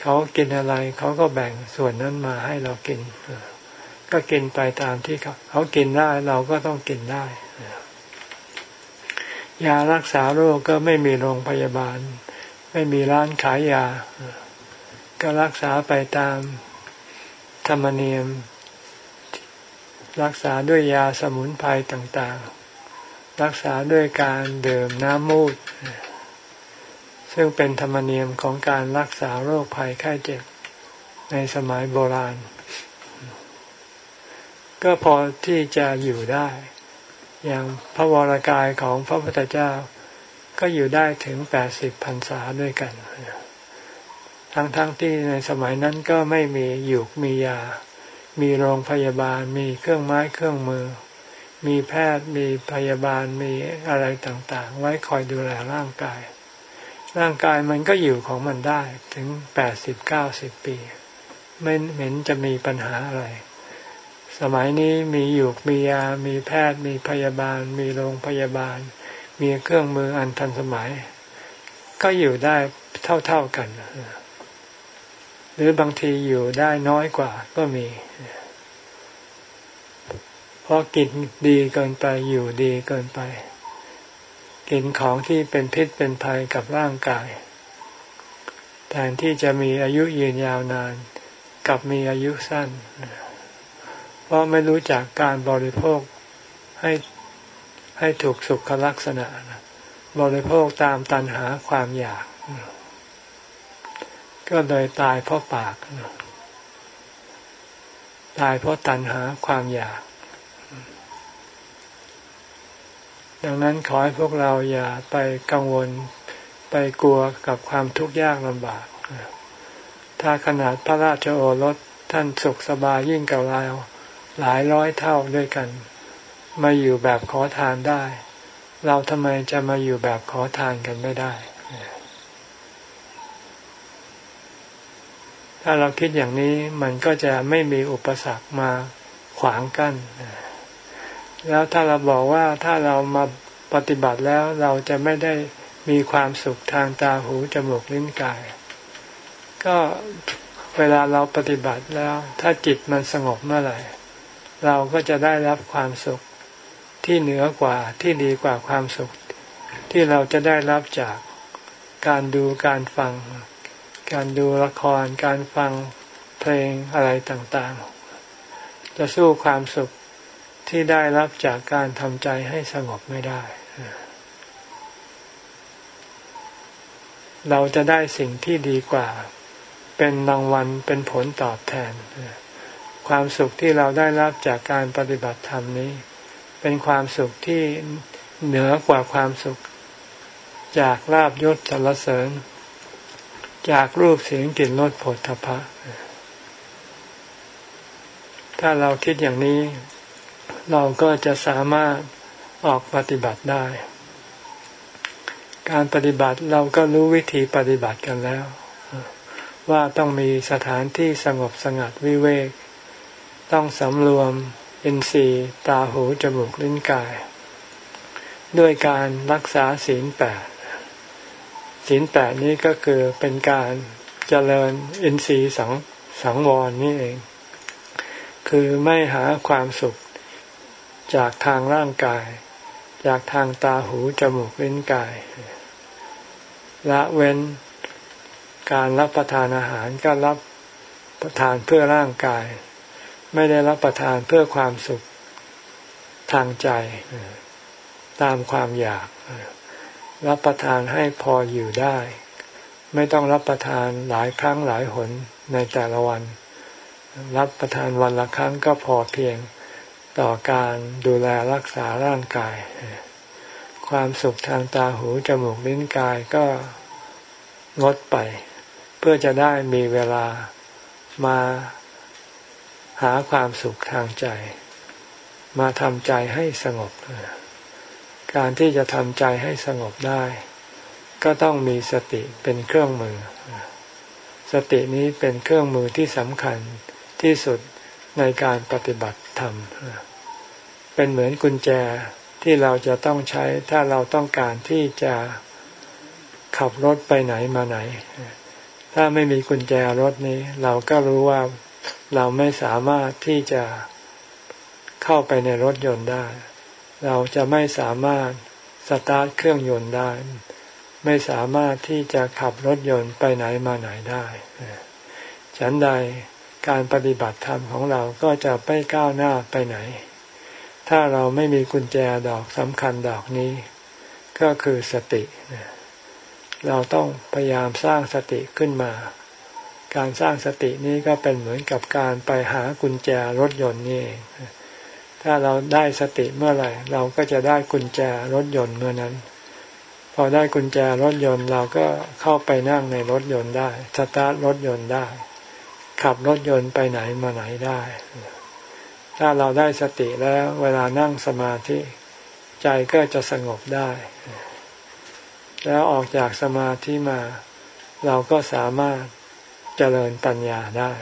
[SPEAKER 1] เขากินอะไรเขาก็แบ่งส่วนนั้นมาให้เรากิน ก็กินไปตามที่เขาเขากินได้เราก็ต้องกินได้ยารักษาโรคก็ไม่มีโรงพยาบาล ไม่มีร้านขายยา ก็รักษาไปตามธรรมเนียม รักษาด้วยยาสมุนไพรต่างๆ รักษาด้วยการดื่มน้ำมูด ซึ่งเป็นธรรมเนียมของการรักษาโรคภัยไข้เจ็บในสมัยโบราณ ก็พอที่จะอยู่ได้ อย่างพระวรากายของพระพุทธเจ้า ก็อยู่ได้ถึงแปดสิบพรรษาด้วยกัน ทั้งๆทที่ในสมัยนั้นก็ไม่มีหยูกมียา มีโรงพยาบาลมีเครื่องไม้เครื่องมือ มีแพทย์มีพยาบาลมีอะไรต่างๆ ไว้คอยดูแลร่างกาย ร่างกายมันก็อยู่ของมันได้ถึงแปดสิบเก้าสิบปี ไม่เห็นจะมีปัญหาอะไร สมัยนี้มีอยู่มียา มีแพทย์ มีพยาบาล มีโรงพยาบาล มีเครื่องมืออันทันสมัย ก็อยู่ได้เท่าๆกัน หรือบางทีอยู่ได้น้อยกว่าก็มี เพราะกินดีเกินไปอยู่ดีเกินไป กินของที่เป็นพิษเป็นภัยกับร่างกาย แทนที่จะมีอายุยืนยาวนานกับมีอายุสั้น เพราะไม่รู้จักการบริโภคให้ให้ถูกสุขลักษณะ บริโภคตามตันหาความอยาก ก็เลยตายเพราะปาก ตายเพราะตัณหาความอยาก ดังนั้นขอให้พวกเราอย่าไปกังวลไปกลัวกับความทุกข์ยากลำบาก ถ้าขนาดพระราชโอรสท่านสุขสบายยิ่งกับเราหลายร้อยเท่าด้วยกัน มาอยู่แบบขอทานได้ เราทำไมจะมาอยู่แบบขอทานกันไม่ได้ ถ้าเราคิดอย่างนี้มันก็จะไม่มีอุปสรรคมาขวางกัน้น แล้วถ้าเราบอกว่าถ้าเรามาปฏิบัติแล้วเราจะไม่ได้มีความสุขทางตาหูจมูกลิ้นกาย ก็เวลาเราปฏิบัติแล้ว ถ้าจิตมันสงบเมื่อไหร่ เราก็จะได้รับความสุขที่เหนือกว่าที่ดีกว่าความสุข ที่เราจะได้รับจากการดูการฟัง การดูละคร การฟังเพลงอะไรต่างๆ จะสู้ความสุข ที่ได้รับจากการทำใจให้สงบไม่ได้ เราจะได้สิ่งที่ดีกว่า เป็นรางวัลเป็นผลตอบแทน ความสุขที่เราได้รับจากการปฏิบัติธรรมนี้ เป็นความสุขที่เหนือกว่าความสุข จากลาบยศสรรเสริญ จากรูปเสียงกลิ่นรสผลทพะถ้าเราคิดอย่างนี้ เราก็จะสามารถออกปฏิบัติได้ การปฏิบัติเราก็รู้วิธีปฏิบัติกันแล้ว ว่าต้องมีสถานที่สงบสงัดวิเวก ต้องสำรวมอินทรีย์ตาหูจมูกลิ้นกาย ด้วยการรักษาศีลแปดศีลแปดนี้ก็คือเป็นการเจริญอินทรีย์สังสังวรนี่เอง คือไม่หาความสุข จากทางร่างกาย จากทางตาหูจมูกลิ้นกาย ละเว้นการรับประทานอาหารก็รับประทานเพื่อร่างกาย ไม่ได้รับประทานเพื่อความสุขทางใจ ตามความอยาก รับประทานให้พออยู่ได้ ไม่ต้องรับประทานหลายครั้งหลายหนในแต่ละวัน รับประทานวันละครั้งก็พอเพียง ต่อการดูแลรักษาร่างกาย ความสุขทางตาหูจมูกลิ้นกายก็งดไป เพื่อจะได้มีเวลามาหาความสุขทางใจ มาทำใจให้สงบ การที่จะทำใจให้สงบได้ ก็ต้องมีสติเป็นเครื่องมือ สตินี้เป็นเครื่องมือที่สำคัญที่สุดในการปฏิบัติธรรม เป็นเหมือนกุญแจที่เราจะต้องใช้ถ้าเราต้องการที่จะขับรถไปไหนมาไหน ถ้าไม่มีกุญแจรถนี้ เราก็รู้ว่าเราไม่สามารถที่จะเข้าไปในรถยนต์ได้ เราจะไม่สามารถสตาร์ทเครื่องยนต์ได้ ไม่สามารถที่จะขับรถยนต์ไปไหนมาไหนได้ ฉันใดการปฏิบัติธรรมของเราก็จะไม่ก้าวหน้าไปไหน ถ้าเราไม่มีกุญแจดอกสำคัญดอกนี้ ก็คือสติ เราต้องพยายามสร้างสติขึ้นมา การสร้างสตินี้ก็เป็นเหมือนกับการไปหากุญแจรถยนต์นี่ถ้าเราได้สติเมื่อไหร่ เราก็จะได้กุญแจรถยนต์เมื่อนั้น พอได้กุญแจรถยนต์เราก็เข้าไปนั่งในรถยนต์ได้สตาร์ทรถยนต์ได้ ขับรถยนต์ไปไหนมาไหนได้ ถ้าเราได้สติแล้วเวลานั่งสมาธิใจก็จะสงบได้ แล้วออกจากสมาธิมา เราก็สามารถเจริญปัญญาได้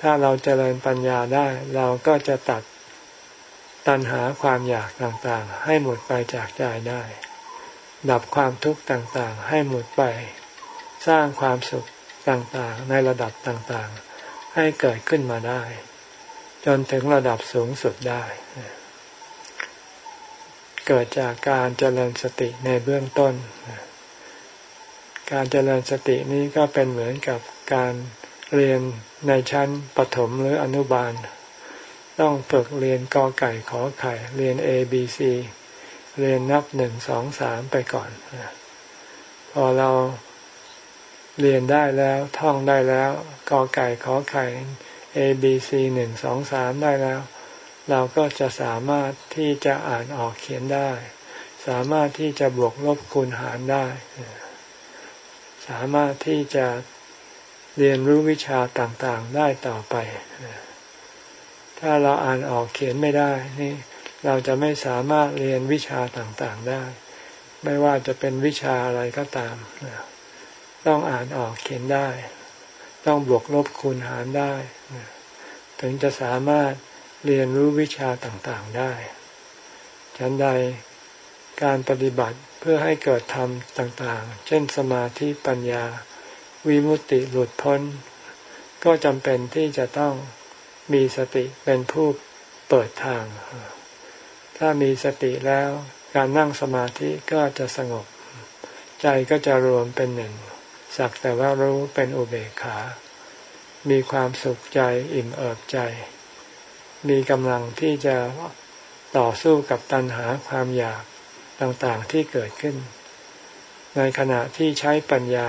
[SPEAKER 1] ถ้าเราเจริญปัญญาได้ เราก็จะตัดตัณหาความอยากต่างๆ ให้หมดไปจากใจได้ ดับความทุกข์ต่างๆ ให้หมดไป สร้างความสุขต่างๆ ในระดับต่างๆ ให้เกิดขึ้นมาได้ จนถึงระดับสูงสุดได้ เกิดจากการเจริญสติในเบื้องต้น การเจริญสตินี้ก็เป็นเหมือนกับการเรียนในชั้นปฐมหรืออนุบาล ต้องฝึกเรียนกอไก่ขอไข่ เรียน A B C เรียนนับหนึ่งสองสามไปก่อน พอเราเรียนได้แล้วท่องได้แล้วกอไก่ขอไข่ A B C หนึ่งสองสามได้แล้ว เราก็จะสามารถที่จะอ่านออกเขียนได้ สามารถที่จะบวกลบคูณหารได้ สามารถที่จะเรียนรู้วิชาต่างๆได้ต่อไป ถ้าเราอ่านออกเขียนไม่ได้นี่เราจะไม่สามารถเรียนวิชาต่างๆได้ ไม่ว่าจะเป็นวิชาอะไรก็ตาม ต้องอ่านออกเขียนได้ ต้องบวกลบคูณหารได้ ถึงจะสามารถเรียนรู้วิชาต่างๆได้ ฉันใดการปฏิบัติเพื่อให้เกิดธรรมต่างๆ เช่นสมาธิปัญญา วิมุตติหลุดพ้น ก็จำเป็นที่จะต้องมีสติเป็นผู้เปิดทาง ถ้ามีสติแล้วการนั่งสมาธิก็จะสงบ ใจก็จะรวมเป็นหนึ่ง สักแต่ว่ารู้เป็นอุเบกขา มีความสุขใจอิ่มเอิบใจ มีกำลังที่จะต่อสู้กับตัณหาความอยากต่างๆที่เกิดขึ้น ในขณะที่ใช้ปัญญา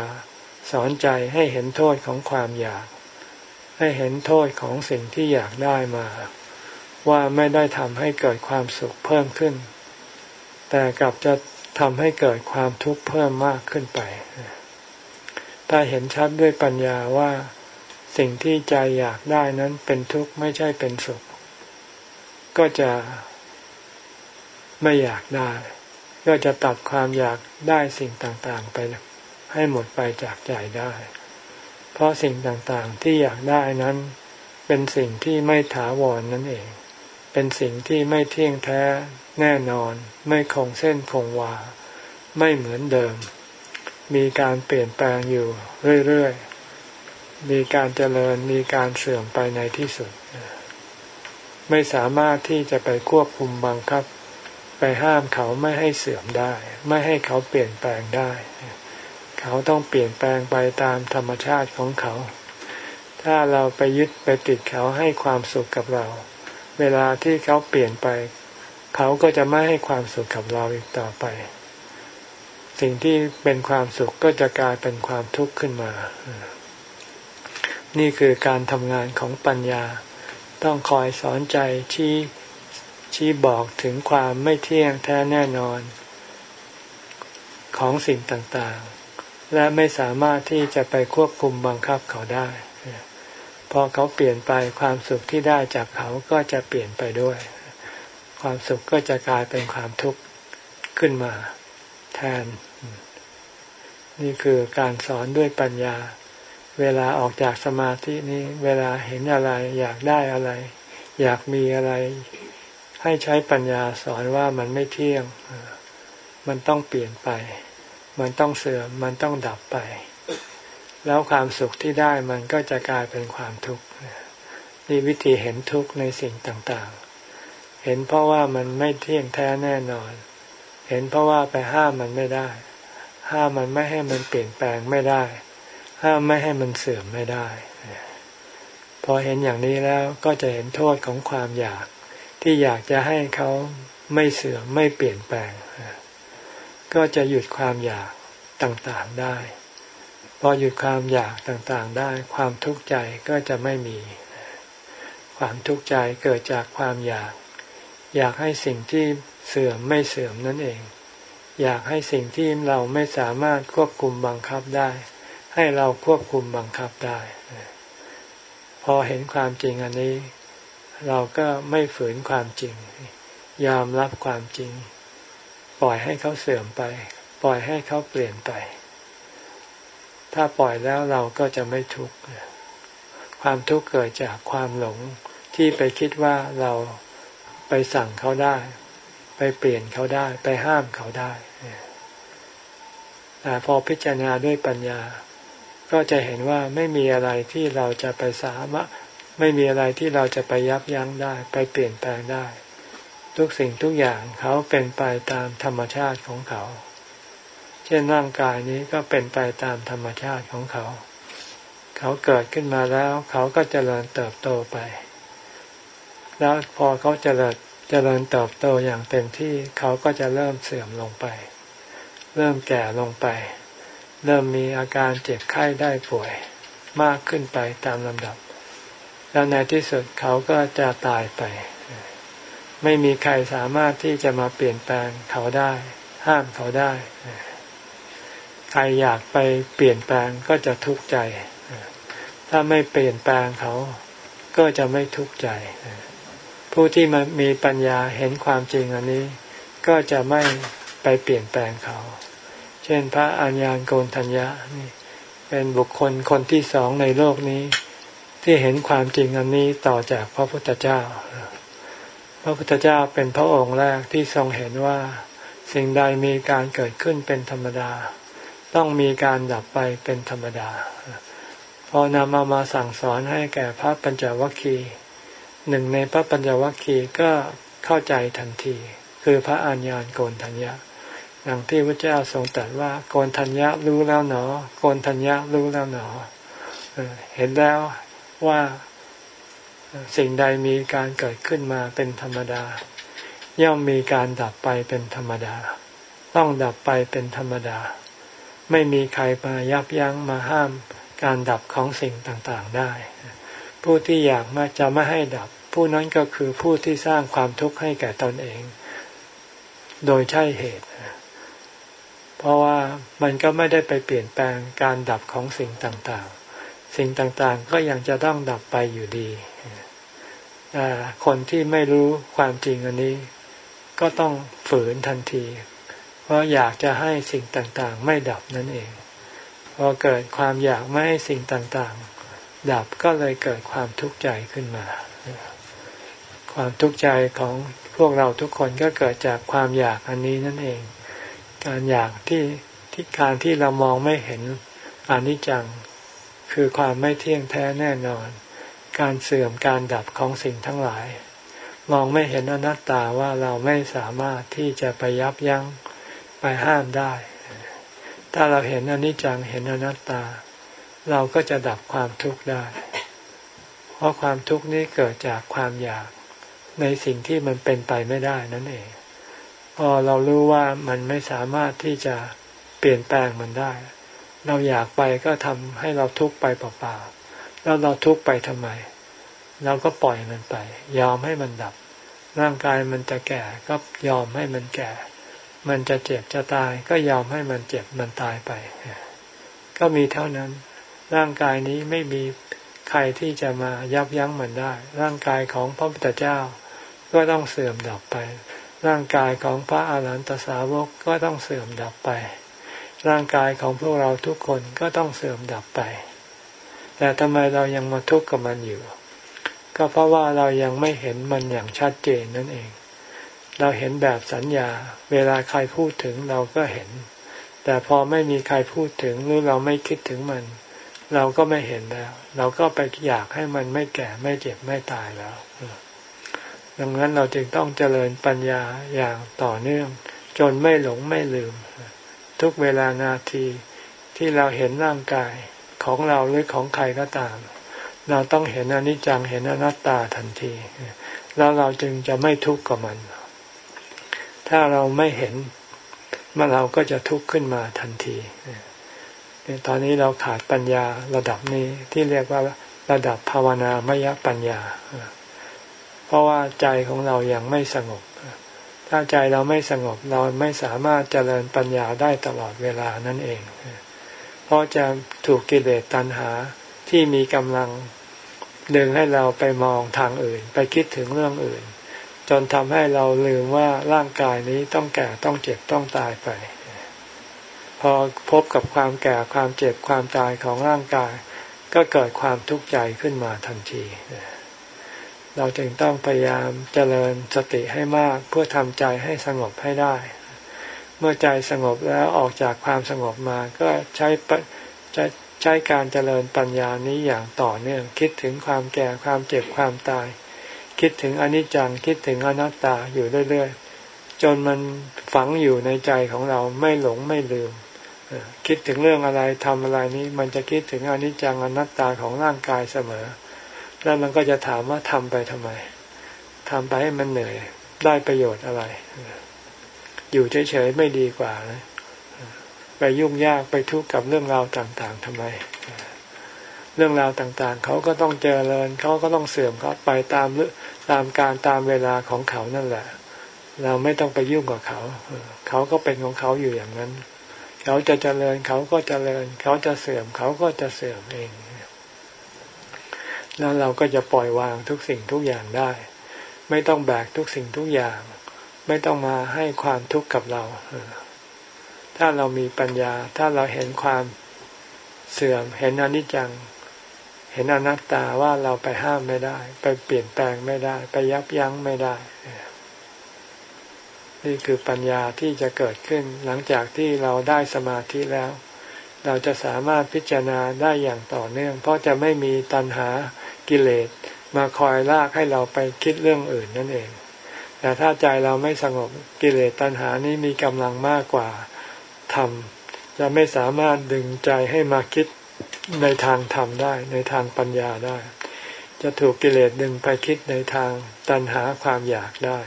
[SPEAKER 1] สอนใจให้เห็นโทษของความอยาก ให้เห็นโทษของสิ่งที่อยากได้มา ว่าไม่ได้ทำให้เกิดความสุขเพิ่มขึ้น แต่กลับจะทำให้เกิดความทุกข์เพิ่มมากขึ้นไป ถ้าเห็นชัดด้วยปัญญาว่า สิ่งที่ใจอยากได้นั้นเป็นทุกข์ไม่ใช่เป็นสุข ก็จะไม่อยากได้ ก็จะตัดความอยากได้สิ่งต่างๆ ไปให้หมดไปจากใจได้ เพราะสิ่งต่างๆที่อยากได้นั้น เป็นสิ่งที่ไม่ถาวรนนั่นเอง เป็นสิ่งที่ไม่เที่ยงแท้แน่นอน ไม่คงเส้นคงวา ไม่เหมือนเดิม มีการเปลี่ยนแปลงอยู่เรื่อยๆ มีการเจริญมีการเสื่อมไปในที่สุด ไม่สามารถที่จะไปควบคุมบังคับ ไปห้ามเขาไม่ให้เสื่อมได้ ไม่ให้เขาเปลี่ยนแปลงได้ เขาต้องเปลี่ยนแปลงไปตามธรรมชาติของเขา ถ้าเราไปยึดไปติดเขาให้ความสุขกับเรา เวลาที่เขาเปลี่ยนไป เขาก็จะไม่ให้ความสุขกับเราอีกต่อไป สิ่งที่เป็นความสุขก็จะกลายเป็นความทุกข์ขึ้นมา นี่คือการทำงานของปัญญา ต้องคอยสอนใจชี้ชี้บอกถึงความไม่เที่ยงแท้แน่นอน ของสิ่งต่างๆ และไม่สามารถที่จะไปควบคุมบังคับเขาได้ พอเขาเปลี่ยนไปความสุขที่ได้จากเขาก็จะเปลี่ยนไปด้วย ความสุขก็จะกลายเป็นความทุกข์ขึ้นมาแทน นี่คือการสอนด้วยปัญญา เวลาออกจากสมาธินี้ เวลาเห็นอะไร อยากได้อะไร อยากมีอะไร ให้ใช้ปัญญาสอนว่ามันไม่เที่ยง มันต้องเปลี่ยนไป มันต้องเสื่อม มันต้องดับไป แล้วความสุขที่ได้มันก็จะกลายเป็นความทุกข์นี่วิธีเห็นทุกข์ในสิ่งต่างๆ เห็นเพราะว่ามันไม่เที่ยงแท้แน่นอน เห็นเพราะว่าไปห้ามมันไม่ได้ ห้ามมันไม่ให้มันเปลี่ยนแปลงไม่ได้ ห้ามไม่ให้มันเสื่อมไม่ได้ พอเห็นอย่างนี้แล้วก็จะเห็นโทษของความอยาก ที่อยากจะให้เขาไม่เสื่อมไม่เปลี่ยนแปลง ก็จะหยุดความอยากต่างๆได้ พอหยุดความอยากต่างๆได้ ความทุกข์ใจก็จะไม่มี ความทุกข์ใจเกิดจากความอยาก อยากให้สิ่งที่เสื่อมไม่เสื่อมนั่นเอง อยากให้สิ่งที่เราไม่สามารถควบคุมบังคับได้ ให้เราควบคุมบังคับได้ พอเห็นความจริงอันนี้ เราก็ไม่ฝืนความจริง ยอมรับความจริง ปล่อยให้เขาเสื่อมไป ปล่อยให้เขาเปลี่ยนไป ถ้าปล่อยแล้วเราก็จะไม่ทุกข์ความทุกข์เกิดจากความหลงที่ไปคิดว่าเราไปสั่งเขาได้ ไปเปลี่ยนเขาได้ ไปห้ามเขาได้แต่พอพิจารณาด้วยปัญญา ก็จะเห็นว่าไม่มีอะไรที่เราจะไปสามารถไม่มีอะไรที่เราจะไปยับยั้งได้ ไปเปลี่ยนแปลงได้ ทุกสิ่งทุกอย่างเขาเป็นไปตามธรรมชาติของเขา เช่นร่างกายนี้ก็เป็นไปตามธรรมชาติของเขา เขาเกิดขึ้นมาแล้ว เขาก็เจริญเติบโตไป แล้วพอเขาเจริญเจริญเติบโตอย่างเต็มที่เขาก็จะเริ่มเสื่อมลงไป เริ่มแก่ลงไป เริ่มมีอาการเจ็บไข้ได้ป่วยมากขึ้นไปตามลำดับ แล้วในที่สุดเขาก็จะตายไป ไม่มีใครสามารถที่จะมาเปลี่ยนแปลงเขาได้ ห้ามเขาได้ ใครอยากไปเปลี่ยนแปลงก็จะทุกข์ใจ ถ้าไม่เปลี่ยนแปลงเขาก็จะไม่ทุกข์ใจ ผู้ที่มามีปัญญาเห็นความจริงอันนี้ ก็จะไม่ไปเปลี่ยนแปลงเขา เช่นพระอัญญาณโกนทัญญานี่เป็นบุคคลคนที่สองในโลกนี้ ที่เห็นความจริงอันนี้ต่อจากพระพุทธเจ้า พระพุทธเจ้าเป็นพระองค์แรกที่ทรงเห็นว่า สิ่งใดมีการเกิดขึ้นเป็นธรรมดา ต้องมีการดับไปเป็นธรรมดา พอนำเอามาสั่งสอนให้แก่พระปัญจวัคคีย์หนึ่งในพระปัญจวัคคีย์ก็เข้าใจทันที คือพระอัญญาณโกนทัญญา อย่างที่พระเจ้าทรงตรัสว่าโกนทัญญะรู้แล้วหนอโกนทัญญะรู้แล้วหนอเห็นแล้วว่าสิ่งใดมีการเกิดขึ้นมาเป็นธรรมดา ย่อมมีการดับไปเป็นธรรมดา ต้องดับไปเป็นธรรมดา ไม่มีใครมายับยั้งมาห้ามการดับของสิ่งต่างๆได้ ผู้ที่อยากมาจะไม่ให้ดับ ผู้นั้นก็คือผู้ที่สร้างความทุกข์ให้แก่ตนเอง โดยใช่เหตุ เพราะว่ามันก็ไม่ได้ไปเปลี่ยนแปลงการดับของสิ่งต่างๆ สิ่งต่างๆก็ยังจะต้องดับไปอยู่ดีแต่คนที่ไม่รู้ความจริงอันนี้ ก็ต้องฝืนทันที เพราะอยากจะให้สิ่งต่างๆ ไม่ดับนั่นเอง พอเกิดความอยากไม่ให้สิ่งต่างๆ ดับก็เลยเกิดความทุกข์ใจขึ้นมา ความทุกข์ใจของพวกเราทุกคนก็เกิดจากความอยากอันนี้นั่นเอง การอยากที่ที่การที่เรามองไม่เห็นอนิจจัง คือความไม่เที่ยงแท้แน่นอน การเสื่อมการดับของสิ่งทั้งหลาย มองไม่เห็นอนัตตาว่าเราไม่สามารถที่จะไปยับยั้งไปห้ามได้ ถ้าเราเห็นอนิจจังเห็นอนัตตา เราก็จะดับความทุกข์ได้ เพราะความทุกข์นี้เกิดจากความอยากในสิ่งที่มันเป็นไปไม่ได้นั่นเอง พอเรารู้ว่ามันไม่สามารถที่จะเปลี่ยนแปลงมันได้ เราอยากไปก็ทำให้เราทุกข์ไปเปล่าๆแล้วเราทุกข์ไปทำไม เราก็ปล่อยมันไป ยอมให้มันดับ ร่างกายมันจะแก่ก็ยอมให้มันแก่ มันจะเจ็บจะตายก็ยอมให้มันเจ็บมันตายไป ก็มีเท่านั้น ร่างกายนี้ไม่มีใครที่จะมายับยั้งมันได้ ร่างกายของพระพุทธเจ้าก็ต้องเสื่อมดับไป ร่างกายของพระอาหารหันตสาวกก็ต้องเสื่อมดับไป ร่างกายของพวกเราทุกคนก็ต้องเสื่อมดับไป แต่ทำไมเรายังมาทุกข์กับมันอยู่ ก็เพราะว่าเรายังไม่เห็นมันอย่างชัดเจนนั่นเอง เราเห็นแบบสัญญา เวลาใครพูดถึงเราก็เห็น แต่พอไม่มีใครพูดถึงหรือเราไม่คิดถึงมัน เราก็ไม่เห็นแล้ว เราก็ไปอยากให้มันไม่แก่ไม่เจ็บไม่ตายแล้ว ดังนั้นเราจึงต้องเจริญปัญญาอย่างต่อเนื่อง จนไม่หลงไม่ลืม ทุกเวลานาทีที่เราเห็นร่างกายของเราหรือของใครก็ตาม เราต้องเห็นอนิจจังเห็นอนัตตาทันที แล้วเราจึงจะไม่ทุกข์กับมัน ถ้าเราไม่เห็นมันเราก็จะทุกข์ขึ้นมาทันทีตอนนี้เราขาดปัญญาระดับนี้ที่เรียกว่าระดับภาวนามยปัญญา เพราะว่าใจของเรายังไม่สงบ ถ้าใจเราไม่สงบเราไม่สามารถเจริญปัญญาได้ตลอดเวลานั่นเอง เพราะจะถูกกิเลสตัณหาที่มีกำลังดึงให้เราไปมองทางอื่น ไปคิดถึงเรื่องอื่น จนทำให้เราลืมว่าร่างกายนี้ต้องแก่ต้องเจ็บต้องตายไป พอพบกับความแก่ความเจ็บความตายของร่างกาย ก็เกิดความทุกข์ใจขึ้นมาทันที เราจึงต้องพยายามเจริญสติให้มากเพื่อทำใจให้สงบให้ได้ เมื่อใจสงบแล้วออกจากความสงบมาก็ใช้ใช้ใช้การเจริญปัญญานี้อย่างต่อเนื่อง คิดถึงความแก่ความเจ็บความตาย คิดถึงอนิจจังคิดถึงอนัตตาอยู่เรื่อยๆจนมันฝังอยู่ในใจของเราไม่หลงไม่ลืมคิดถึงเรื่องอะไรทำอะไรนี้ มันจะคิดถึงอนิจจังอนัตตาของร่างกายเสมอ แล้วมันก็จะถามว่าทำไปทำไมทำไปให้มันเหนื่อยได้ประโยชน์อะไร อยู่เฉยๆไม่ดีกว่านะไปยุ่งยากไปทุกข์กับเรื่องราวต่าง ๆทำไม เรื่องราวต่างๆ เขาก็ต้องเจริญเขาก็ต้องเสื่อมเขาไปตามตามการตามเวลาของเขานั่นแหละ เราไม่ต้องไปยุ่งกับเขา เขาก็เป็นของเขาอยู่อย่างนั้น เขาจะเจริญเขาก็เจริญ เขาจะเสื่อมเขาก็จะเสื่อมเอง แล้วเราก็จะปล่อยวางทุกสิ่งทุกอย่างได้ ไม่ต้องแบกทุกสิ่งทุกอย่าง ไม่ต้องมาให้ความทุกข์กับเรา ถ้าเรามีปัญญา ถ้าเราเห็นความเสื่อม เห็นอนิจจัง เห็นอนัตตาว่าเราไปห้ามไม่ได้ ไปเปลี่ยนแปลงไม่ได้ ไปยับยั้งไม่ได้ นี่คือปัญญาที่จะเกิดขึ้นหลังจากที่เราได้สมาธิแล้ว เราจะสามารถพิจารณาได้อย่างต่อเนื่อง เพราะจะไม่มีตัณหากิเลสมาคอยลากให้เราไปคิดเรื่องอื่นนั่นเอง แต่ถ้าใจเราไม่สงบกิเลสตัณหานี้มีกำลังมากกว่าธรรมจะไม่สามารถดึงใจให้มาคิดในทางธรรมได้ ในทางปัญญาได้ จะถูกกิเลสดึงไปคิดในทางตัณหาความอยากได้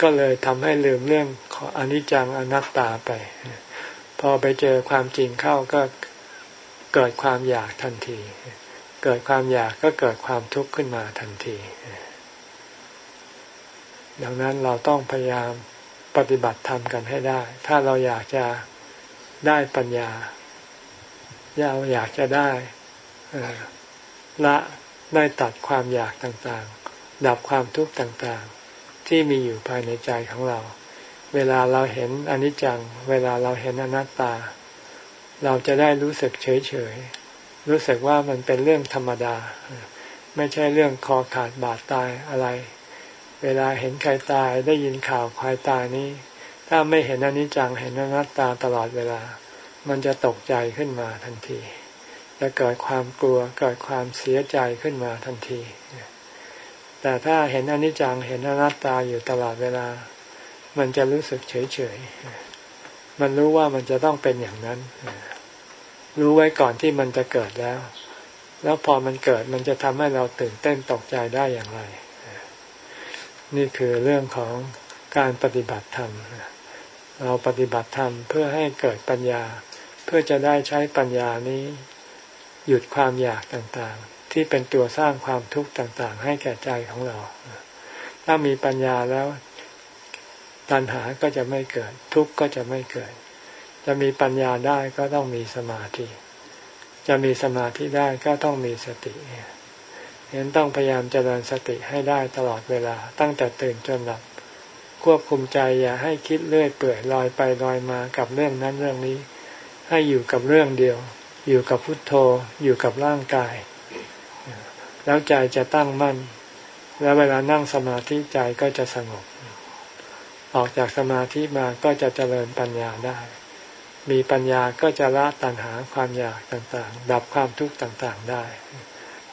[SPEAKER 1] ก็เลยทำให้ลืมเรื่องอนิจจังอนัตตาไป พอไปเจอความจริงเข้าก็เกิดความอยากทันที เกิดความอยากก็เกิดความทุกข์ขึ้นมาทันที ดังนั้นเราต้องพยายามปฏิบัติธรรมกันให้ได้ ถ้าเราอยากจะได้ปัญญาเราอยากจะได้ละได้ตัดความอยากต่างๆ ดับความทุกข์ต่างๆ ที่มีอยู่ภายในใจของเรา เวลาเราเห็นอนิจจัง เวลาเราเห็นอนัตตา เราจะได้รู้สึกเฉยรู้สึกว่ามันเป็นเรื่องธรรมดา ไม่ใช่เรื่องคอขาดบาดตายอะไร เวลาเห็นใครตายได้ยินข่าวใครตายนี้ ถ้าไม่เห็นอนิจจังเห็นอนัตตาตลอดเวลา มันจะตกใจขึ้นมาทันที จะเกิดความกลัวเกิดความเสียใจขึ้นมาทันที แต่ถ้าเห็นอนิจจังเห็นอนัตตาอยู่ตลอดเวลา มันจะรู้สึกเฉยเฉยมันรู้ว่ามันจะต้องเป็นอย่างนั้น รู้ไว้ก่อนที่มันจะเกิดแล้ว แล้วพอมันเกิดมันจะทำให้เราตื่นเต้นตกใจได้อย่างไร นี่คือเรื่องของการปฏิบัติธรรม เราปฏิบัติธรรมเพื่อให้เกิดปัญญา เพื่อจะได้ใช้ปัญญานี้ หยุดความอยากต่างๆ ที่เป็นตัวสร้างความทุกข์ต่างๆ ให้แก่ใจของเรา ถ้ามีปัญญาแล้ว ตัณหาก็จะไม่เกิด ทุกข์ก็จะไม่เกิด จะมีปัญญาได้ก็ต้องมีสมาธิ จะมีสมาธิได้ก็ต้องมีสติเห็นต้องพยายามเจริญสติให้ได้ตลอดเวลา ตั้งแต่ตื่นจนหลับ ควบคุมใจอย่าให้คิดเลื่อยเปื่อยลอยไปลอยมากับเรื่องนั้นเรื่องนี้ ให้อยู่กับเรื่องเดียว อยู่กับพุทโธ อยู่กับร่างกาย แล้วใจจะตั้งมั่น แล้วเวลานั่งสมาธิใจก็จะสงบ ออกจากสมาธิมาก็จะเจริญปัญญาได้ มีปัญญาก็จะละตัณหาความอยากต่างๆ ดับความทุกข์ต่างๆได้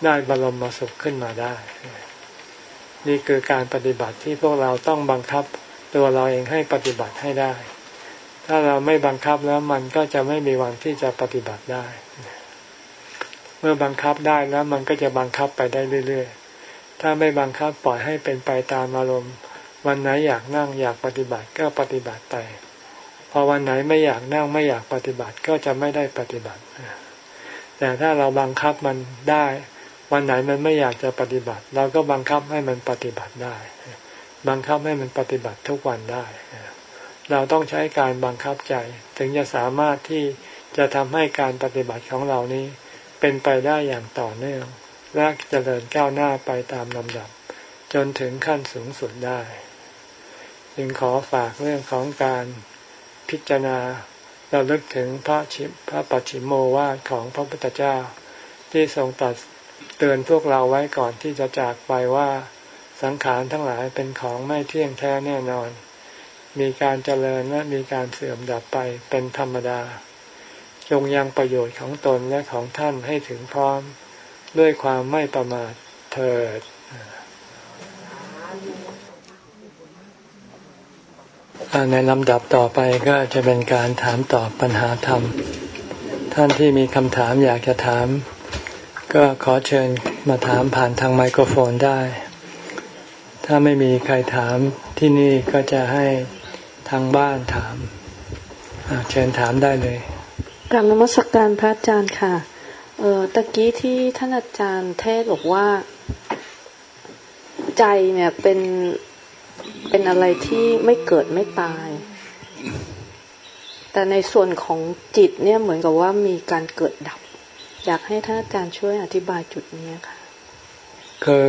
[SPEAKER 1] ได้บรมมาสุขขึ้นมาได้ นี่คือการปฏิบัติที่พวกเราต้องบังคับตัวเราเองให้ปฏิบัติให้ได้ ถ้าเราไม่บังคับแล้วมันก็จะไม่มีวันที่จะปฏิบัติได้ เมื่อบังคับได้แล้วมันก็จะบังคับไปได้เรื่อยๆ ถ้าไม่บังคับปล่อยให้เป็นไปตามอารมณ์ วันไหนอยากนั่งอยากปฏิบัติก็ปฏิบัติไปพอวันไหนไม่อยากนั่งไม่อยากปฏิบัติก็จะไม่ได้ปฏิบัติ แต่ถ้าเราบังคับมันได้ วันไหนมันไม่อยากจะปฏิบัติ เราก็บังคับให้มันปฏิบัติได้ บังคับให้มันปฏิบัติทุกวันได้ เราต้องใช้การบังคับใจ ถึงจะสามารถที่จะทำให้การปฏิบัติของเรานี้ เป็นไปได้อย่างต่อเนื่องและเจริญก้าวหน้าไปตามลำดับ จนถึงขั้นสูงสุดได้ จึงขอฝากเรื่องของการพิจารณาเราลึกถึงพระชิพระปัจฉิมโมวาทของพระพุทธเจ้า ที่ทรงตัดเตือนพวกเราไว้ก่อนที่จะจากไปว่าสังขารทั้งหลายเป็นของไม่เที่ยงแท้แน่นอน มีการเจริญและมีการเสื่อมดับไปเป็นธรรมดา จงยังประโยชน์ของตนและของท่านให้ถึงพร้อม ด้วยความไม่ประมาทเถิด ในลำดับต่อไปก็จะเป็นการถามตอบปัญหาธรรม ท่านที่มีคำถามอยากจะถาม ก็ขอเชิญมาถามผ่านทางไมโครโฟนได้ ถ้าไม่มีใครถามที่นี่ก็จะให้ทางบ้านถาม เชิญถามได้เลย
[SPEAKER 2] กลับนมัสกการพระอาจารย์ค่ะ เออตะกี้ที่ท่านอาจารย์เทศบอกว่า ใจเนี่ยเป็น เป็นอะไรที่ไม่เกิดไม่ตาย แต่ในส่วนของจิตเนี่ยเหมือนกับว่ามีการเกิดดับ อยากให้ท่านอาจารย์ช่วยอธิบายจุดนี้ค่ะ
[SPEAKER 1] คือ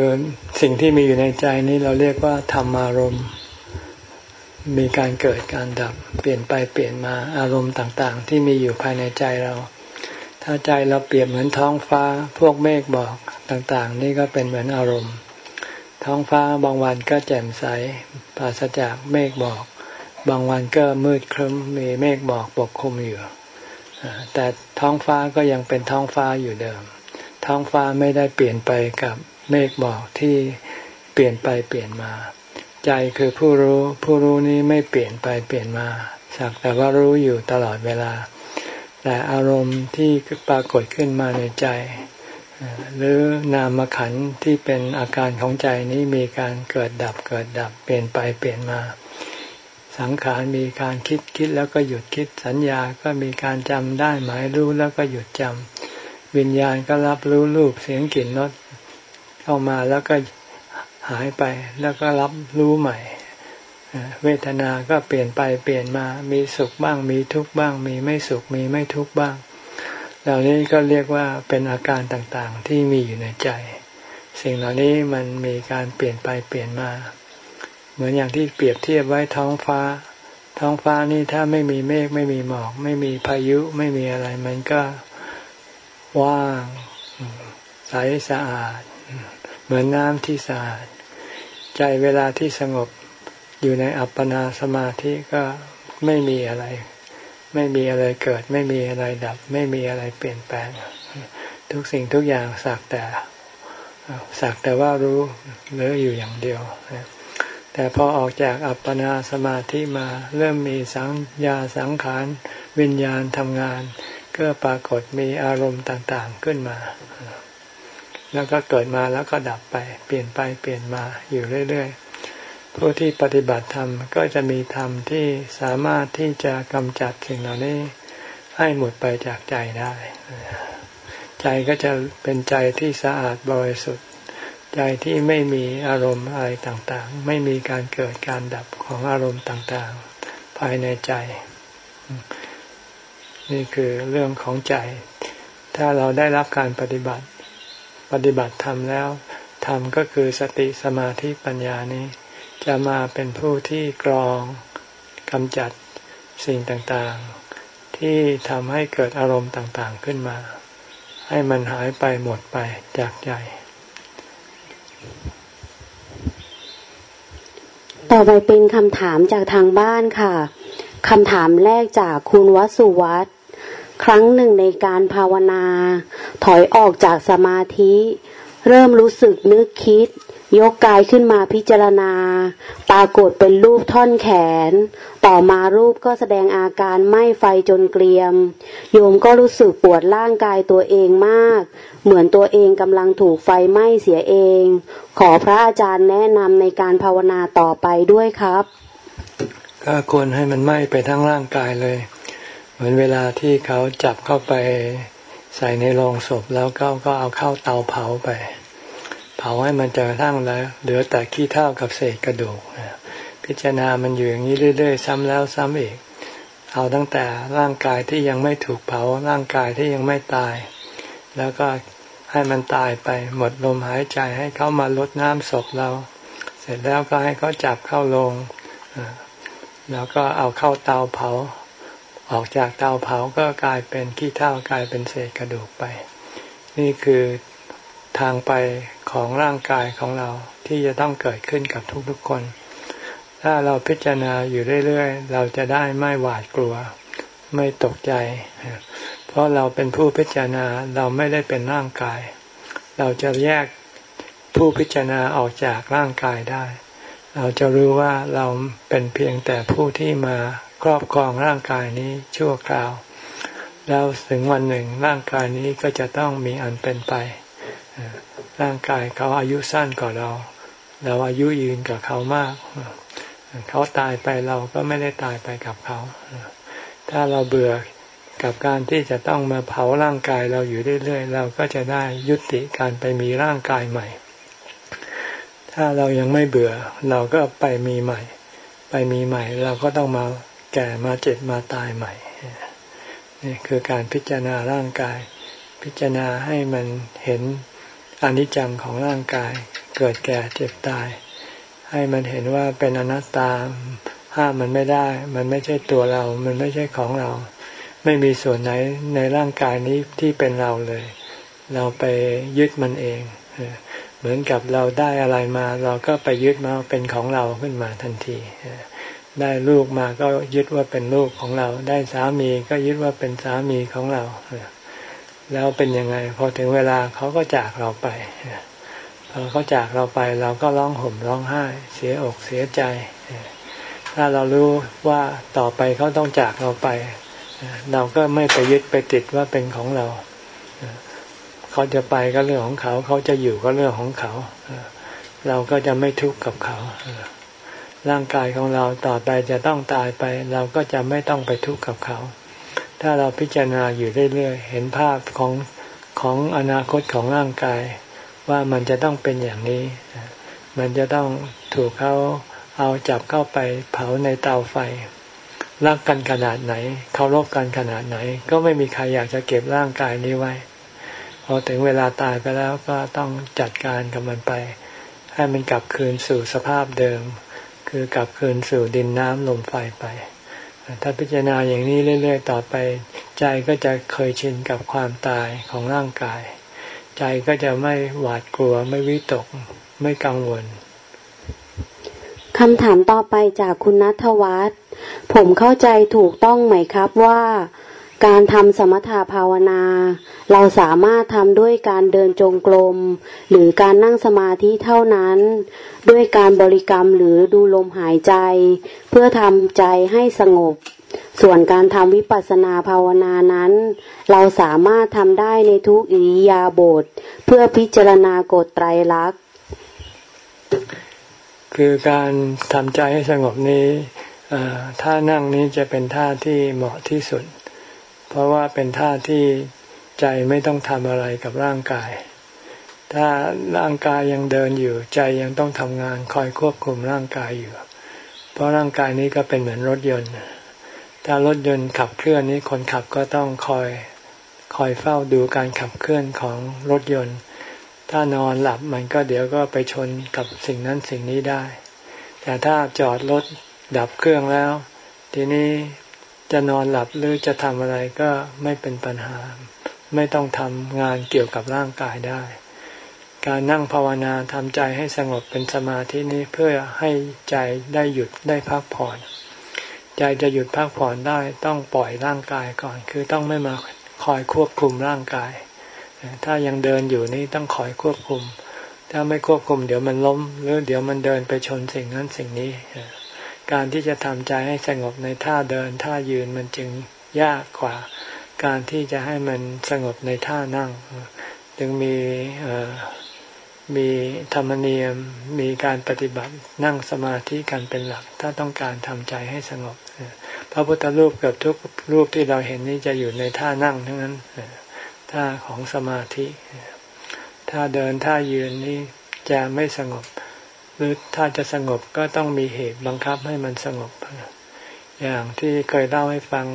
[SPEAKER 1] สิ่งที่มีอยู่ในใจนี้เราเรียกว่าธรรมารมณ์มีการเกิดการดับเปลี่ยนไปเปลี่ยนมาอารมณ์ต่างๆ ที่มีอยู่ภายในใจเรา ถ้าใจเราเปรียบเหมือนท้องฟ้า พวกเมฆบอกต่างๆ นี่ก็เป็นเหมือนอารมณ์ ท้องฟ้าบางวันก็แจ่มใสปราศจากเมฆบอก บางวันก็มืดครึ้มมีเมฆบอกปกคลุมอยู่แต่ท้องฟ้าก็ยังเป็นท้องฟ้าอยู่เดิม ท้องฟ้าไม่ได้เปลี่ยนไปกับเมฆบอกที่เปลี่ยนไปเปลี่ยนมา ใจคือผู้รู้ผู้รู้นี้ไม่เปลี่ยนไปเปลี่ยนมาสักแต่ว่ารู้อยู่ตลอดเวลา แต่อารมณ์ที่ปรากฏขึ้นมาในใจ หรือนามขันที่เป็นอาการของใจนี้มีการเกิดดับเกิดดับเปลี่ยนไปเปลี่ยนมา สังขารมีการคิดคิดแล้วก็หยุดคิดสัญญาก็มีการจำได้หมายรู้แล้วก็หยุดจำวิญญาณก็รับรู้รูปเสียงกลิ่นรสเข้ามาแล้วก็หายไปแล้วก็รับรู้ใหม่ เวทนาก็เปลี่ยนไปเปลี่ยนมา มีสุขบ้าง มีทุกข์บ้าง มีไม่สุขมีไม่ทุกข์บ้าง เหล่านี้ก็เรียกว่าเป็นอาการต่างๆที่มีอยู่ในใจ สิ่งเหล่านี้มันมีการเปลี่ยนไปเปลี่ยนมา เหมือนอย่างที่เปรียบเทียบไว้ท้องฟ้า ท้องฟ้านี่ถ้าไม่มีเมฆไม่มีหมอก ไม่มีพายุไม่มีอะไร มันก็ว่าง ใสสะอาด เหมือนน้ำที่สะอาด ใจเวลาที่สงบอยู่ในอัปปนาสมาธิก็ไม่มีอะไร ไม่มีอะไรเกิด ไม่มีอะไรดับ ไม่มีอะไรเปลี่ยนแปลง ทุกสิ่งทุกอย่างสักแต่สักแต่ว่ารู้เหลืออยู่อย่างเดียว แต่พอออกจากอัปปนาสมาธิมาเริ่มมีสังยาสังขาร วิญญาณทำงาน ก็ปรากฏมีอารมณ์ต่างๆขึ้นมา แล้วก็เกิดมาแล้วก็ดับไป เปลี่ยนไปเปลี่ยนมาอยู่เรื่อยๆ ผู้ที่ปฏิบัติธรรมก็จะมีธรรมที่สามารถที่จะกำจัดสิ่งเหล่านี้ให้หมดไปจากใจได้ ใจก็จะเป็นใจที่สะอาดบริสุทธิ์ ใจที่ไม่มีอารมณ์อะไรต่างๆ ไม่มีการเกิดการดับของอารมณ์ต่างๆ ภายในใจ นี่คือเรื่องของใจ ถ้าเราได้รับการปฏิบัติ ปฏิบัติธรรมแล้วธรรมก็คือสติสมาธิปัญญานี้ จะมาเป็นผู้ที่กรองกำจัดสิ่งต่างๆ ที่ทำให้เกิดอารมณ์ต่างๆขึ้นมา ให้มันหายไปหมดไปจากใจ
[SPEAKER 3] ต่อไปเป็นคำถามจากทางบ้านค่ะคำถามแรกจากคุณวสุวัตครั้งหนึ่งในการภาวนา ถอยออกจากสมาธิ เริ่มรู้สึกนึกคิด ยกกายขึ้นมาพิจารณา ปรากฏเป็นรูปท่อนแขน ต่อมารูปก็แสดงอาการไหม้ไฟจนเกลียม โยมก็รู้สึกปวดร่างกายตัวเองมาก เหมือนตัวเองกำลังถูกไฟไหม้เสียเอง ขอพระอาจารย์แนะนำในการภาวนาต่อไปด้วยครับ
[SPEAKER 1] ก็ควรให้มันไหม้ไปทั้งร่างกายเลย เหมือนเวลาที่เขาจับเข้าไปใส่ในโลงศพแล้วก็ก็เอาเข้าเตาเผาไป ผาให้มันจะทั้งแล้ว เหลือแต่ขี้เท่ากับเศษกระดูกพิจารณามันอยู่อย่างนี้เรื่อยๆ ซ้ำแล้วซ้ำอีก เอาตั้งแต่ร่างกายที่ยังไม่ถูกเผาร่างกายที่ยังไม่ตาย แล้วก็ให้มันตายไปหมดลมหายใจให้เขามาลดน้ำศพเรา เสร็จแล้วก็ให้เขาจับเข้าลง แล้วก็เอาเข้าเตาเผา ออกจากเตาเผาก็กลายเป็นขี้เท่ากลายเป็นเศษกระดูกไป นี่คือ ทางไปของร่างกายของเราที่จะต้องเกิดขึ้นกับทุกๆคน ถ้าเราพิจารณาอยู่เรื่อยๆ เราจะได้ไม่หวาดกลัว ไม่ตกใจ เพราะเราเป็นผู้พิจารณาเราไม่ได้เป็นร่างกาย เราจะแยกผู้พิจารณาออกจากร่างกายได้ เราจะรู้ว่าเราเป็นเพียงแต่ผู้ที่มาครอบครองร่างกายนี้ชั่วคราว แล้วถึงวันหนึ่งร่างกายนี้ก็จะต้องมีอันเป็นไป ร่างกายเขาอายุสั้นกว่าเรา เราอายุยืนกับเขามาก เขาตายไปเราก็ไม่ได้ตายไปกับเขา ถ้าเราเบื่อกับการที่จะต้องมาเผาร่างกายเราอยู่เรื่อยๆเราก็จะได้ยุติการไปมีร่างกายใหม่ ถ้าเรายังไม่เบื่อ เราก็ไปมีใหม่ ไปมีใหม่ เราก็ต้องมาแก่มาเจ็บมาตายใหม่นี่คือการพิจารณาร่างกาย พิจารณาให้มันเห็น อนิจจังของร่างกาย เกิดแก่เจ็บตาย ให้มันเห็นว่าเป็นอนัตตาห้ามมันไม่ได้ มันไม่ใช่ตัวเรา มันไม่ใช่ของเรา ไม่มีส่วนไหนในร่างกายนี้ที่เป็นเราเลย เราไปยึดมันเอง เหมือนกับเราได้อะไรมา เราก็ไปยึดมาเป็นของเราขึ้นมาทันทีได้ลูกมาก็ยึดว่าเป็นลูกของเรา ได้สามีก็ยึดว่าเป็นสามีของเรา แล้วเป็นยังไง พอถึงเวลาเขาก็จากเราไปพอเขาจากเราไปเราก็ร้องห่มร้องไห้ เสียอกเสียใจ ถ้าเรารู้ว่าต่อไปเขาต้องจากเราไป เราก็ไม่ไปยึดไปติดว่าเป็นของเราเขาจะไปก็เรื่องของเขา เขาจะอยู่ก็เรื่องของเขาเราก็จะไม่ทุกข์กับเขาร่างกายของเราต่อไปจะต้องตายไป เราก็จะไม่ต้องไปทุกข์กับเขา ถ้าเราพิจารณาอยู่เรื่อยๆ เห็นภาพของของอนาคตของร่างกาย ว่ามันจะต้องเป็นอย่างนี้ มันจะต้องถูกเขาเอาจับเข้าไปเผาในเตาไฟ รักกันขนาดไหนเคารพกันขนาดไหน ก็ไม่มีใครอยากจะเก็บร่างกายนี้ไว้ พอถึงเวลาตายไปแล้วก็ต้องจัดการกับมันไป ให้มันกลับคืนสู่สภาพเดิม คือกลับคืนสู่ดินน้ำลมไฟไป ถ้าพิจารณาอย่างนี้เรื่อย ๆ ต่อไป ใจก็จะเคยชินกับความตายของร่างกาย ใจก็จะไม่หวาดกลัวไม่วิตก ไม่กังวล
[SPEAKER 3] คำถามต่อไปจากคุณนัทวัฒน์ผมเข้าใจถูกต้องไหมครับว่า การทำสมถะภาวนา เราสามารถทำด้วยการเดินจงกรมหรือการนั่งสมาธิเท่านั้น ด้วยการบริกรรมหรือดูลมหายใจ เพื่อทำใจให้สงบ ส่วนการทำวิปัสสนาภาวนานั้น เราสามารถทำได้ในทุกอิริยาบถเพื่อพิจารณากฎไตรลักษณ์
[SPEAKER 1] คือการทำใจให้สงบนี้ท่านั่งนี้จะเป็นท่าที่เหมาะที่สุด เพราะว่าเป็นท่าที่ใจไม่ต้องทำอะไรกับร่างกาย ถ้าร่างกายยังเดินอยู่ ใจยังต้องทำงานคอยควบคุมร่างกายอยู่ เพราะร่างกายนี้ก็เป็นเหมือนรถยนต์ ถ้ารถยนต์ขับเคลื่อนนี้คนขับก็ต้องคอยคอยเฝ้าดูการขับเคลื่อนของรถยนต์ ถ้านอนหลับมันก็เดี๋ยวก็ไปชนกับสิ่งนั้นสิ่งนี้ได้ แต่ถ้าจอดรถดับเครื่องแล้ว ทีนี้ จะนอนหลับหรือจะทำอะไรก็ไม่เป็นปัญหา ไม่ต้องทำงานเกี่ยวกับร่างกายได้ การนั่งภาวนาทำใจให้สงบเป็นสมาธินี้เพื่อให้ใจได้หยุดได้พักผ่อน ใจจะหยุดพักผ่อนได้ต้องปล่อยร่างกายก่อน คือต้องไม่มาคอยควบคุมร่างกาย ถ้ายังเดินอยู่นี่ต้องคอยควบคุม ถ้าไม่ควบคุม เดี๋ยวมันล้ม หรือเดี๋ยวมันเดินไปชนสิ่งนั้นสิ่งนี้ การที่จะทำใจให้สงบในท่าเดินท่ายืนมันจึงยากกว่า การที่จะให้มันสงบในท่านั่ง จึงมีมีธรรมเนียมมีการปฏิบัตินั่งสมาธิกันเป็นหลัก ถ้าต้องการทำใจให้สงบพระพุทธรูปเกือบทุกรูปที่เราเห็นนี้จะอยู่ในท่านั่งทั้งนั้นท่าของสมาธิถ้าเดินท่ายืนนี้จะไม่สงบ หรือถ้าจะสงบก็ต้องมีเหตุบังคับให้มันสงบ อย่างที่เคยเล่าให้ฟัง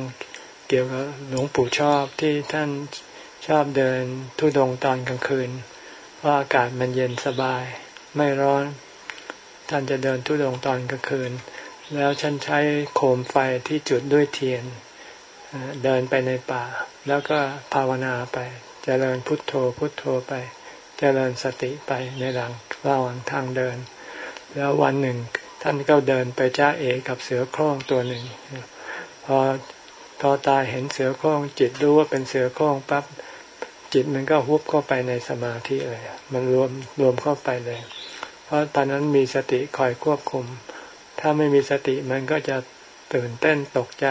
[SPEAKER 1] เกี่ยวกับหลวงปู่ชอบที่ท่านชอบเดินทุดงตอนกลางคืน ว่าอากาศมันเย็นสบาย ไม่ร้อน ท่านจะเดินทุดงตอนกลางคืน แล้วฉันใช้โคมไฟที่จุดด้วยเทียน เดินไปในป่า แล้วก็ภาวนาไปจเจริญพุทโธพุทโธไปจเจริญสติไปในหลังระหว่างทางเดิน แล้ววันหนึ่งท่านก็เดินไปจ้าเอกับเสือโคร่งตัวหนึ่ง พอพอตาเห็นเสือโคร่งจิตรู้ว่าเป็นเสือโคร่งปั๊บจิตมันก็ฮุบเข้าไปในสมาธิเลย มันรวมรวมเข้าไปเลย เพราะตอนนั้นมีสติคอยควบคุม ถ้าไม่มีสติมันก็จะตื่นเต้นตกใจ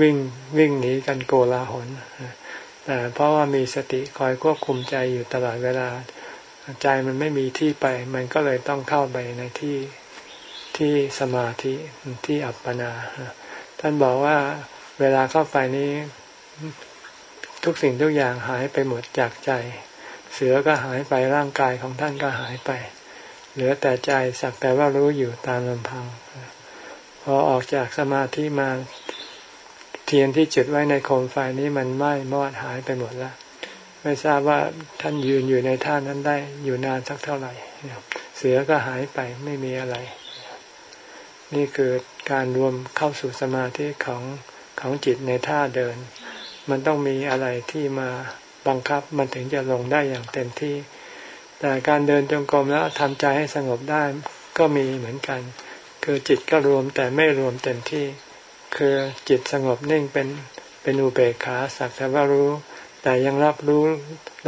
[SPEAKER 1] วิ่งวิ่งหนีกันโกลาหลแต่เพราะว่ามีสติคอยควบคุมใจอยู่ตลอดเวลา ใจมันไม่มีที่ไป มันก็เลยต้องเข้าไปในที่ที่สมาธิที่อัปปนา ท่านบอกว่าเวลาเข้าไปนี้ ทุกสิ่งทุกอย่างหายไปหมดจากใจ เสือก็หายไปร่างกายของท่านก็หายไป เหลือแต่ใจสักแต่ว่ารู้อยู่ตามลำพัง พอออกจากสมาธิมาเทียนที่จุดไว้ในโคมไฟนี้มันไหม้มอดหายไปหมดแล้ว ไม่ทราบว่าท่านยืนอยู่ในท่านั้นได้อยู่นานสักเท่าไหร่ เสือก็หายไปไม่มีอะไร นี่คือการรวมเข้าสู่สมาธิของของจิตในท่าเดิน มันต้องมีอะไรที่มาบังคับมันถึงจะลงได้อย่างเต็มที่ แต่การเดินจงกรมแล้วทำใจให้สงบได้ก็มีเหมือนกัน คือจิตก็รวมแต่ไม่รวมเต็มที่ คือจิตสงบนิ่งเป็นเป็นอุเบกขาสักแต่ว่ารู้ แต่ยังรับรู้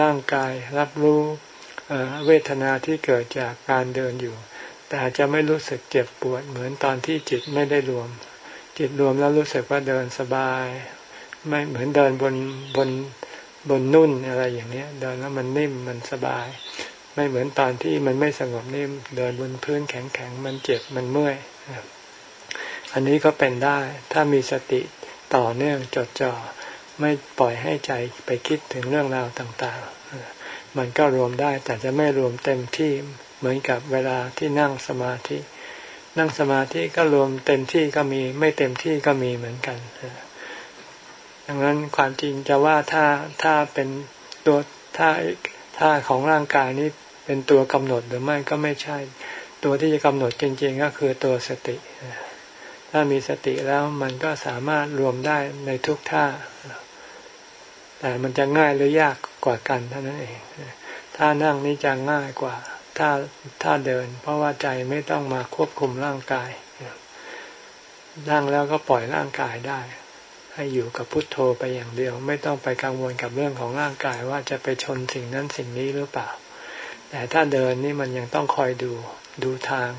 [SPEAKER 1] ร่างกาย รับรู้เวทนาที่เกิดจากการเดินอยู่ แต่จะไม่รู้สึกเจ็บปวดเหมือนตอนที่จิตไม่ได้รวม จิตรวมแล้วรู้สึกว่าเดินสบาย ไม่เหมือนเดินบนบนบนนุ่นอะไรอย่างนี้เดินแล้วมันนิ่มมันสบาย ไม่เหมือนตอนที่มันไม่สงบนิ่มเดินบนพื้นแข็งๆมันเจ็บมันเมื่อยอันนี้ก็เป็นได้ถ้ามีสติต่อเนื่องจดจ่อ ไม่ปล่อยให้ใจไปคิดถึงเรื่องราวต่างๆ มันก็รวมได้แต่จะไม่รวมเต็มที่เหมือนกับเวลาที่นั่งสมาธิ นั่งสมาธิก็รวมเต็มที่ก็มีไม่เต็มที่ก็มีเหมือนกันดังนั้นความจริงจะว่าถ้าถ้าเป็นตัวถ้าถ้าของร่างกายนี้เป็นตัวกำหนดหรือไม่ก็ไม่ใช่ ตัวที่จะกำหนดจริง ๆ ก็คือตัวสติ ถ้ามีสติแล้วมันก็สามารถรวมได้ในทุกท่า แต่มันจะง่ายหรือยากกว่ากันเท่านั้นเองถ้านั่งนี่จะง่ายกว่าถ้าถ้าเดิน เพราะว่าใจไม่ต้องมาควบคุมร่างกายนั่งแล้วก็ปล่อยร่างกายได้ ให้อยู่กับพุทโธไปอย่างเดียว ไม่ต้องไปกังวลกับเรื่องของร่างกายว่าจะไปชนสิ่งนั้นสิ่งนี้หรือเปล่า แต่ถ้าเดินนี่มันยังต้องคอยดูดูทาง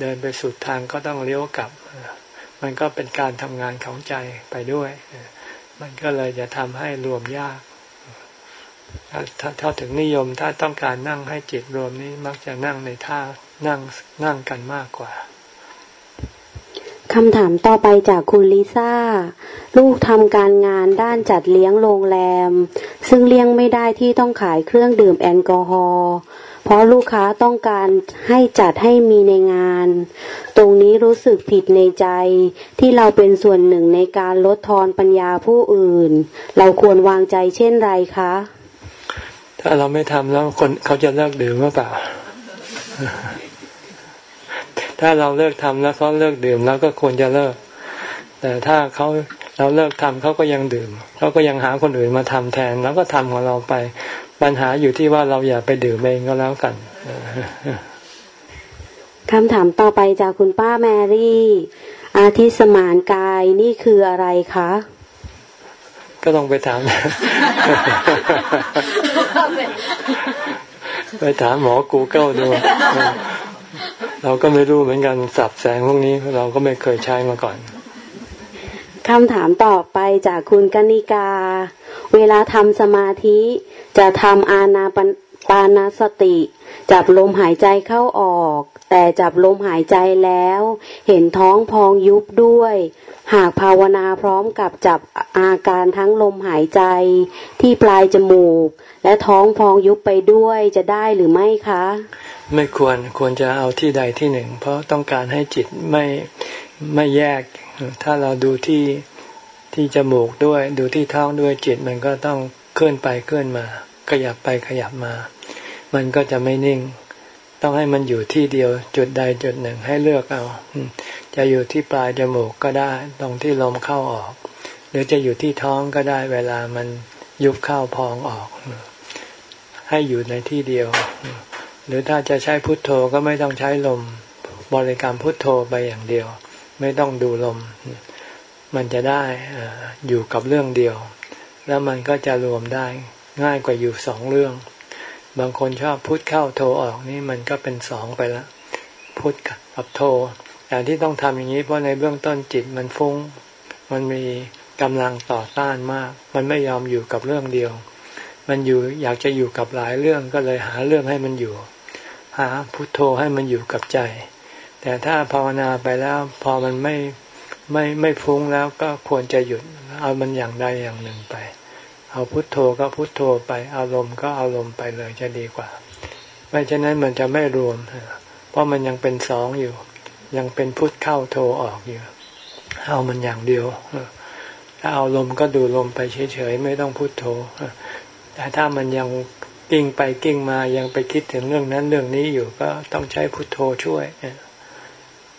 [SPEAKER 1] เดินไปสุดทางก็ต้องเลี้ยวกลับ มันก็เป็นการทำงานของใจไปด้วย มันก็เลยจะทำให้รวมยากถ้าถ้าถึงนิยมถ้าต้องการนั่งให้จิตรวมนี้มักจะนั่งในท่านั่งนั่งกันมากกว่า
[SPEAKER 3] คำถามต่อไปจากคุณลิซ่า ลูกทำการงานด้านจัดเลี้ยงโรงแรม ซึ่งเลี้ยงไม่ได้ที่ต้องขายเครื่องดื่มแอลกอฮอล์ เพราะลูกค้าต้องการให้จัดให้มีในงาน ตรงนี้รู้สึกผิดในใจ ที่เราเป็นส่วนหนึ่งในการลดทอนปัญญาผู้อื่น เราควรวางใจเช่นไรคะ
[SPEAKER 1] ถ้าเราไม่ทำแล้วคนเขาจะเลิกดื่มหรือเปล่า ถ้าเราเลิกทำแล้วเขาเลิกดื่มแล้วก็ควรจะเลิก แต่ถ้าเขาเราเลิกทำเขาก็ยังดื่มเขาก็ยังหาคนอื่นมาทำแทน แล้วก็ทำของเราไป ปัญหาอยู่ที่ว่าเราอย่าไปดื่มเองก็แล้วกัน
[SPEAKER 3] คำถามต่อไปจากคุณป้าแมรี่ อาทิสมานกายนี่คืออะไรคะ
[SPEAKER 1] ก็ต้องไปถาม ไปถามหมอกูเกิลดูเราก็ไม่รู้เหมือนกันสับแสงพวกนี้เราก็ไม่เคยใช้มาก่อน
[SPEAKER 3] คำถามต่อไปจากคุณกนิกา เวลาทำสมาธิ จะทำอาณาปานาสติ จับลมหายใจเข้าออก แต่จับลมหายใจแล้ว เห็นท้องพองยุบด้วย หากภาวนาพร้อมกับจับอาการทั้งลมหายใจ ที่ปลายจมูก และท้องพองยุบไปด้วยจะได้หรือไม่คะ
[SPEAKER 1] ไม่ควรควรจะเอาที่ใดที่หนึ่ง เพราะต้องการให้จิตไม่ไม่แยก ถ้าเราดูที่ที่จมูกด้วย ดูที่ท้องด้วยจิตมันก็ต้องเคลื่อนไปเคลื่อนมา ขยับไปขยับมา มันก็จะไม่นิ่ง ต้องให้มันอยู่ที่เดียวจุดใดจุดหนึ่งให้เลือกเอา จะอยู่ที่ปลายจมูกก็ได้ ตรงที่ลมเข้าออก หรือจะอยู่ที่ท้องก็ได้เวลามันยุบเข้าพองออก ให้อยู่ในที่เดียว หรือถ้าจะใช้พุทโธก็ไม่ต้องใช้ลมบริกรรมพุทโธไปอย่างเดียว ไม่ต้องดูลม มันจะได้อยู่กับเรื่องเดียว แล้วมันก็จะรวมได้ง่ายกว่าอยู่สองเรื่อง บางคนชอบพุทเข้าโทออกนี่มันก็เป็นสองไปล้วพุทกับโทแต่ที่ต้องทำอย่างนี้เพราะในเบื้องต้นจิตมันฟุง้ง มันมีกำลังต่อต้านมาก มันไม่ยอมอยู่กับเรื่องเดียว มันอยู่อยากจะอยู่กับหลายเรื่องก็เลยหาเรื่องให้มันอยู่ หาพุทโธให้มันอยู่กับใจ แต่ถ้าภาวนาไปแล้วพอมันไม่ไม่ไม่ฟุ้งแล้วก็ควรจะหยุดเอามันอย่างใดอย่างหนึ่งไป เอาพุทโธก็พุทโธไปอารมณ์ก็อารมณ์ไปเลยจะดีกว่า ไม่เช่นนั้นมันจะไม่รวม เพราะมันยังเป็นสองอยู่ ยังเป็นพุทเข้าโธออกอยู่เอามันอย่างเดียวถ้าเอาลมก็ดูลมไปเฉยๆไม่ต้องพุทโธแต่ถ้ามันยังกิ้งไปกิ้งมายังไปคิดถึงเรื่องนั้นเรื่องนี้อยู่ก็ต้องใช้พุทโธช่วย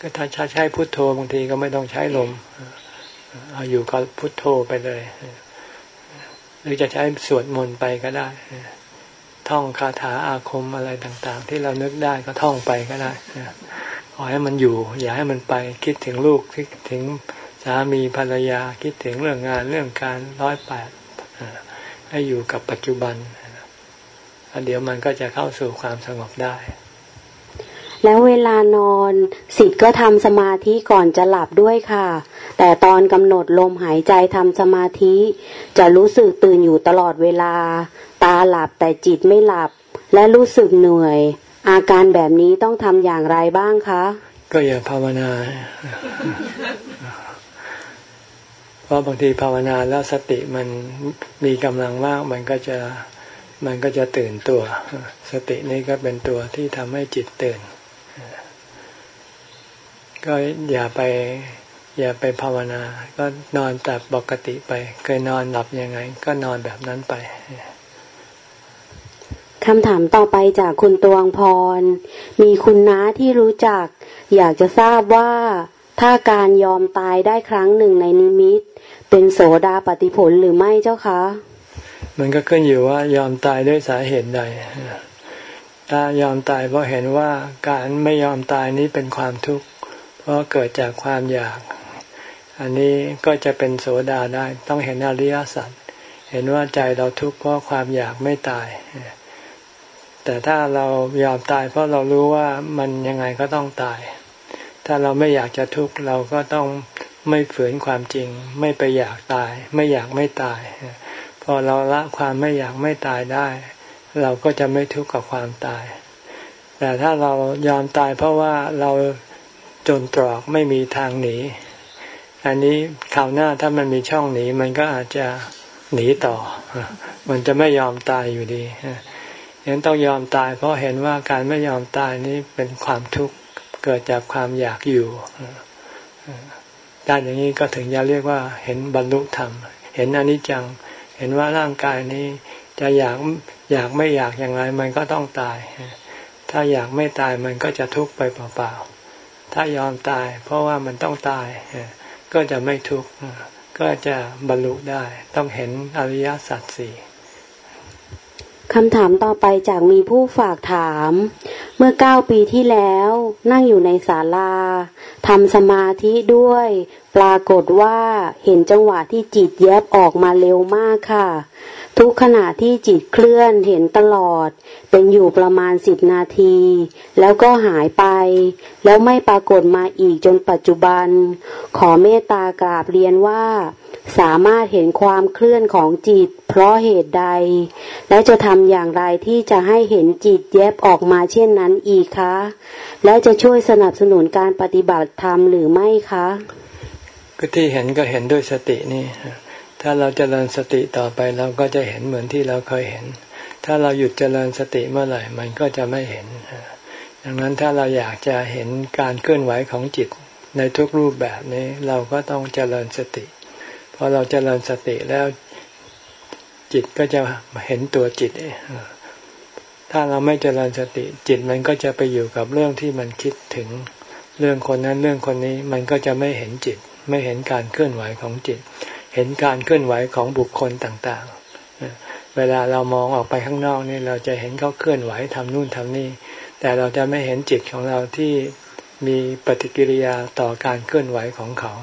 [SPEAKER 1] ก็ถ้าใช้พุทโธบางทีก็ไม่ต้องใช้ลมเอาอยู่กับพุทโธไปเลย หรือจะใช้สวดมนต์ไปก็ได้ ท่องคาถาอาคมอะไรต่าง ๆ ที่เรานึกได้ก็ท่องไปก็ได้ขอให้มันอยู่ อย่าให้มันไปคิดถึงลูกคิดถึงสามีภรรยาคิดถึงเรื่องงานเรื่องการร้อยแปดให้อยู่กับปัจจุบันเดี๋ยวมันก็จะเข้าสู่ความสงบได้
[SPEAKER 3] แล้วเวลานอนสิทธิ์ก็ทำสมาธิก่อนจะหลับด้วยค่ะ แต่ตอนกำหนดลมหายใจทำสมาธิ จะรู้สึกตื่นอยู่ตลอดเวลา ตาหลับแต่จิตไม่หลับ และรู้สึกเหนื่อย อาการแบบนี้ต้องทำอย่างไรบ้างคะ
[SPEAKER 1] ก็อย่าภาวนาเพราะบางทีภาวนาแล้วสติมันมีกำลังมากมันก็จะมันก็จะตื่นตัว สตินี้ก็เป็นตัวที่ทำให้จิตตื่น ก็อย่าไป อย่าไปภาวนา ก็นอนแต่ปกติไป เคยนอนหลับยังไง ก็นอนแบบนั้นไป
[SPEAKER 3] คำถามต่อไปจากคุณตวงพร มีคุณน้าที่รู้จัก อยากจะทราบว่าถ้าการยอมตายได้ครั้งหนึ่งในนิมิต เป็นโสดาปฏิผลหรือไม่เจ้าคะ
[SPEAKER 1] มันก็ขึ้นอยู่ว่ายอมตายด้วยสาเหตุใด ถ้ายอมตายเพราะเห็นว่าการไม่ยอมตายนี้เป็นความทุกข์ เพราะเกิดจากความอยากออันนี้ก็จะเป็นโสดาได้ต้องเห็นอริยสัจเห็นว่าใจเราทุกข์เพราะความอยากไม่ตาย แต่ถ้าเรายอมตาย เพราะเรารู้ว่ามันยังไงก็ต้องตาย ถ้าเราไม่อยากจะทุกข์เราก็ต้องไม่ฝืนความจริง ไม่ไปอยากตาย ไม่อยากไม่ตาย พอเราละความไม่อยากไม่ตายได้ เราก็จะไม่ทุกข์กับความตาย แต่ถ้าเรายอมตายเพราะว่าเรา จนตรอกไม่มีทางหนี อันนี้คราวหน้าถ้ามันมีช่องหนี มันก็อาจจะหนีต่อ มันจะไม่ยอมตายอยู่ดียังต้องยอมตาย เพราะเห็นว่าการไม่ยอมตายนี้เป็นความทุกข์เกิดจากความอยากอยู่ด้านอย่างนี้ก็ถึงจะเรียกว่า เห็นบรรลุธรรม เห็นอนิจจัง เห็นว่าร่างกายนี้จะอยากอยากไม่อยากอย่างไร มันก็ต้องตาย ถ้าอยากไม่ตายมันก็จะทุกข์ไปเปล่าๆ ถ้ายอมตาย เพราะว่ามันต้องตาย ก็จะไม่ทุกข์ก็จะบรรลุได้ ต้องเห็นอริยสัจสี่
[SPEAKER 3] คำถามต่อไปจากมีผู้ฝากถาม เมื่อเก้าปีที่แล้ว นั่งอยู่ในศาลาทำสมาธิด้วย ปรากฏว่าเห็นจังหวะที่จิตแยบออกมาเร็วมากค่ะ ทุกขณะที่จิตเคลื่อนเห็นตลอด เป็นอยู่ประมาณสิบนาที แล้วก็หายไป แล้วไม่ปรากฏมาอีกจนปัจจุบัน ขอเมตตากราบเรียนว่า สามารถเห็นความเคลื่อนของจิต เพราะเหตุใด และจะทำอย่างไรที่จะให้เห็นจิตแยบออกมาเช่นนั้นอีกคะ และจะช่วยสนับสนุนการปฏิบัติธรรมหรือไม่คะ
[SPEAKER 1] ก็ที่เห็นก็เห็นด้วยสตินี่ ถ้าเราจเจริญสติต่อไปเราก็จะเห็นเหมือนที่เราเคยเห็น ถ้าเราหยุดเจริญสติเมื่อไหร่ มันก็จะไม่เห็น ดังนั้นถ้าเราอยากจะเห็นการเคลื่อนไหวของจิตในทุกรูปแบบนี้เราก็ต้องเจริญสติ พอเราจเจริญสติแล้วจิตก็จะเห็นตัวจิต ถ้าเราไม่เจริญสติจิตมันก็จะไปอยู่กับเรื่องที่มันคิดถึง เรื่องคนนั้นเรื่องคนนี้มันก็จะไม่เห็นจิต ไม่เห็นการเคลื่อนไหวของจิต เห็นการเคลื่อนไหวของบุคคลต่างๆ เวลาเรามองออกไปข้างนอกนี่เราจะเห็นเขาเคลื่อนไหวทำนู่นทำนี่ แต่เราจะไม่เห็นจิตของเราที่มีปฏิกิริยาต่อการเคลื่อนไหวของเขา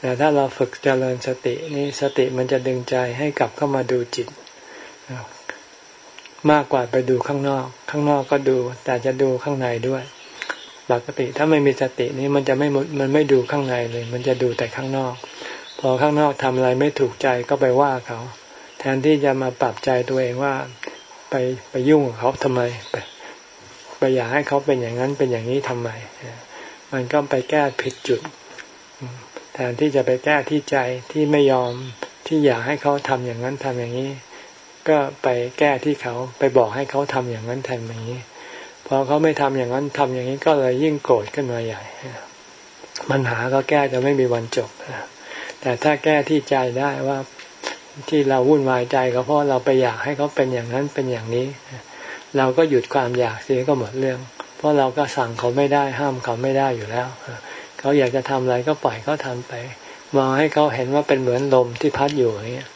[SPEAKER 1] แต่ถ้าเราฝึกเจริญสตินี่สติมันจะดึงใจให้กลับเข้ามาดูจิต มากกว่าไปดูข้างนอก ข้างนอกก็ดู แต่จะดูข้างในด้วยปกติถ้าไม่มีสตินี้มันจะไม่มันไม่ดูข้างในเลย มันจะดูแต่ข้างนอก พอข้างนอกทำอะไรไม่ถูกใจก็ไปว่าเขา แทนที่จะมาปรับใจตัวเองว่าไปไปยุ่งกับเขาทำไมไปไปอยากให้เขาเป็นอย่างนั้นเป็นอย่างนี้ทำไม มันก็ไปแก้ผิดจุด แทนที่จะไปแก้ที่ใจที่ไม่ยอมที่อยากให้เขาทำอย่างนั้นทำอย่างนี้ ก็ไปแก้ที่เขาไปบอกให้เขาทำอย่างนั้นทำอย่างนี้พอเขาไม่ทำอย่างนั้นทำอย่างนี้ก็เลยยิ่งโกรธขึ้นมาใหญ่ปัญหาก็แก้จะไม่มีวันจบ แต่ถ้าแก้ที่ใจได้ว่าที่เราวุ่นวายใจก็เพราะเราไปอยากให้เขาเป็นอย่างนั้นเป็นอย่างนี้ เราก็หยุดความอยากเสียก็หมดเรื่อง เพราะเราก็สั่งเขาไม่ได้ห้ามเขาไม่ได้อยู่แล้ว เขาอยากจะทำอะไรก็ปล่อยเขาทาไป มองให้เขาเห็นว่าเป็นเหมือนลมที่พัดอยู่อย่างเงี้ย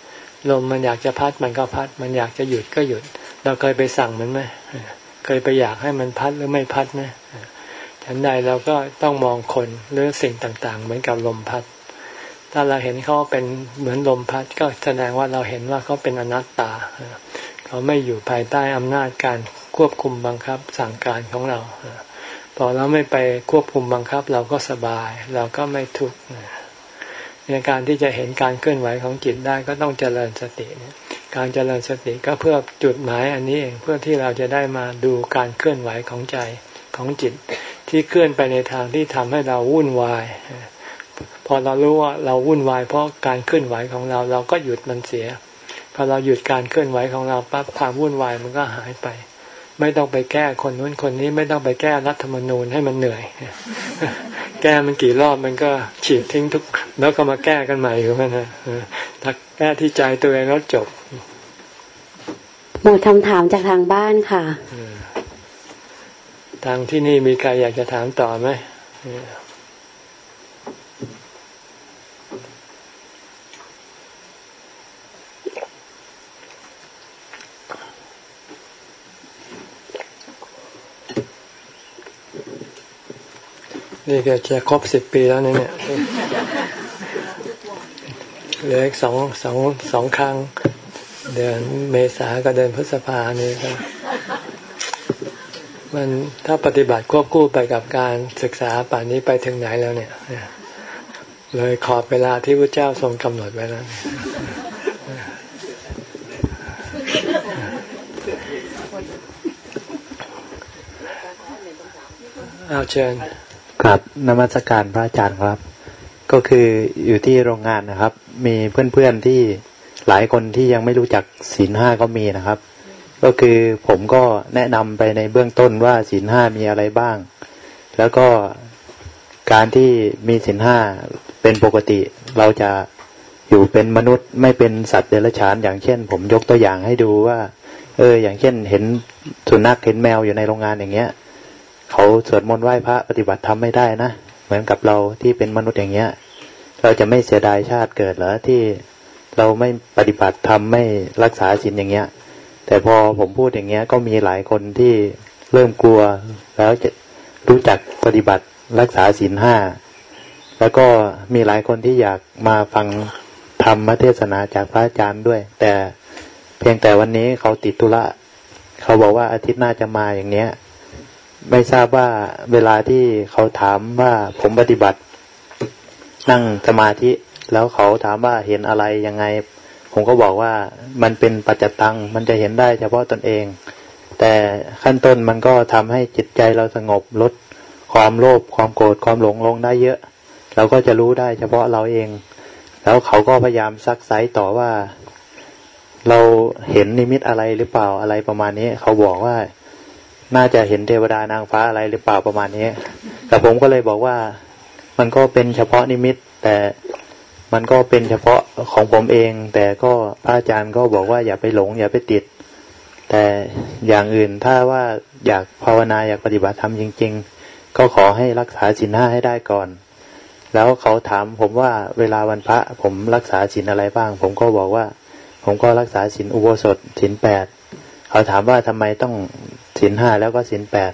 [SPEAKER 1] ลมมันอยากจะพัดมันก็พัด มันอยากจะหยุดก็หยุด เราเคยไปสั่งมันไหมเคยไปอยากให้มันพัดหรือไม่พัดไหมฉันใดเราก็ต้องมองคนหรือสิ่งต่างๆ เหมือนกับลมพัด ถ้าเราเห็นเขาเป็นเหมือนลมพัดก็แสดงว่าเราเห็นว่าเขาเป็นอนัตตา เขาไม่อยู่ภายใต้อำนาจการควบคุมบังคับสั่งการของเราพอเราไม่ไปควบคุมบังคับเราก็สบาย เราก็ไม่ทุกข์ในการที่จะเห็นการเคลื่อนไหวของจิตได้ก็ต้องเจริญสติการเจริญสติก็เพื่อจุดหมายอันนี้เองเพื่อที่เราจะได้มาดูการเคลื่อนไหวของใจของจิต ที่เคลื่อนไปในทางที่ทำให้เราวุ่นวาย อเรารู้ว่าเราวุ่นวายเพราะการเคลื่อนไหวของเรา เราก็หยุดมันเสียพอเราหยุดการเคลื่อนไหวของเราปั๊บความวุ่นวายมันก็หายไป ไม่ต้องไปแก้คนนู้นคนนี้ไม่ต้องไปแก้รัฐธรรมนูญให้มันเหนื่อย แก้มันกี่รอบมันก็ฉีดทิ้งทุก แล้วก็มาแก้กันใหม่อยู่นะถ้าแก้ที่ใจตัวเองแล้วจบ
[SPEAKER 3] หมดคำถามจากทางบ้านค่ะ
[SPEAKER 1] ทางที่นี่มีใครอยากจะถามต่อไหม นี่ก็จะครบสิบปีแล้วเนี่ยเหลืออีกสองสองสองครั้ง เดือนเมษากับเดือนพฤษภานี่ก็มันถ้าปฏิบัติควบคู่ไปกับการศึกษาป่านนี้ไปถึงไหนแล้วเนี่ย เลยขอบเวลาที่พระเจ้าทรงกำหนดไว้แล้วเอาเชิญ
[SPEAKER 4] ครับนมัสการพระอาจารย์ครับ ก็คืออยู่ที่โรงงานนะครับ มีเพื่อนๆที่หลายคนที่ยังไม่รู้จักศีลห้าก็มีนะครับ ก็คือผมก็แนะนำไปในเบื้องต้นว่าศีลห้ามีอะไรบ้าง แล้วก็การที่มีศีลห้าเป็นปกติ เราจะอยู่เป็นมนุษย์ไม่เป็นสัตว์เดรัจฉาน อย่างเช่น ผมยกตัวอย่างให้ดูว่า เออ อย่างเช่นเห็นสุนัขเห็นแมวอยู่ในโรงงานอย่างเงี้ย เขาสวดมนต์ไหว้พระปฏิบัติทำไม่ได้นะ เหมือนกับเราที่เป็นมนุษย์อย่างเงี้ย เราจะไม่เสียดายชาติเกิดเหรอที่เราไม่ปฏิบัติทำไม่รักษาศีลอย่างเงี้ย แต่พอผมพูดอย่างเงี้ย ก็มีหลายคนที่เริ่มกลัว แล้วจะรู้จักปฏิบัติรักษาศีลห้าแล้วก็มีหลายคนที่อยากมาฟังธรรมเทศนาจากพระอาจารย์ด้วย แต่เพียงแต่วันนี้เขาติดธุระเขาบอกว่าอาทิตย์หน้าจะมาอย่างเนี้ย ไม่ทราบว่าเวลาที่เขาถามว่าผมปฏิบัติ นั่งสมาธิ แล้วเขาถามว่าเห็นอะไรยังไง ผมก็บอกว่ามันเป็นปัจจตัง มันจะเห็นได้เฉพาะตนเอง แต่ขั้นต้นมันก็ทำให้จิตใจเราสงบลดความโลภความโกรธความหลงลงได้เยอะ เราก็จะรู้ได้เฉพาะเราเอง แล้วเขาก็พยายามซักไซต่อว่า เราเห็นนิมิตอะไรหรือเปล่าอะไรประมาณนี้ เขาบอกว่า น่าจะเห็นเทวดานางฟ้าอะไรหรือเปล่าประมาณนี้ แต่ผมก็เลยบอกว่า มันก็เป็นเฉพาะนิมิต แต่มันก็เป็นเฉพาะของผมเอง แต่ก็พระอาจารย์ก็บอกว่าอย่าไปหลง อย่าไปติด แต่อย่างอื่นถ้าว่าอยากภาวนาอยากปฏิบัติธรรมจริง ๆ ก็ขอให้รักษาศีลห้าให้ได้ก่อน แล้วเขาถามผมว่าเวลาวันพระผมรักษาศีลอะไรบ้าง ผมก็บอกว่า ผมก็รักษาศีลอุโบสถศีลแปดเขาถามว่าทำไมต้อง ศีลห้าแล้วก็ศีลแปด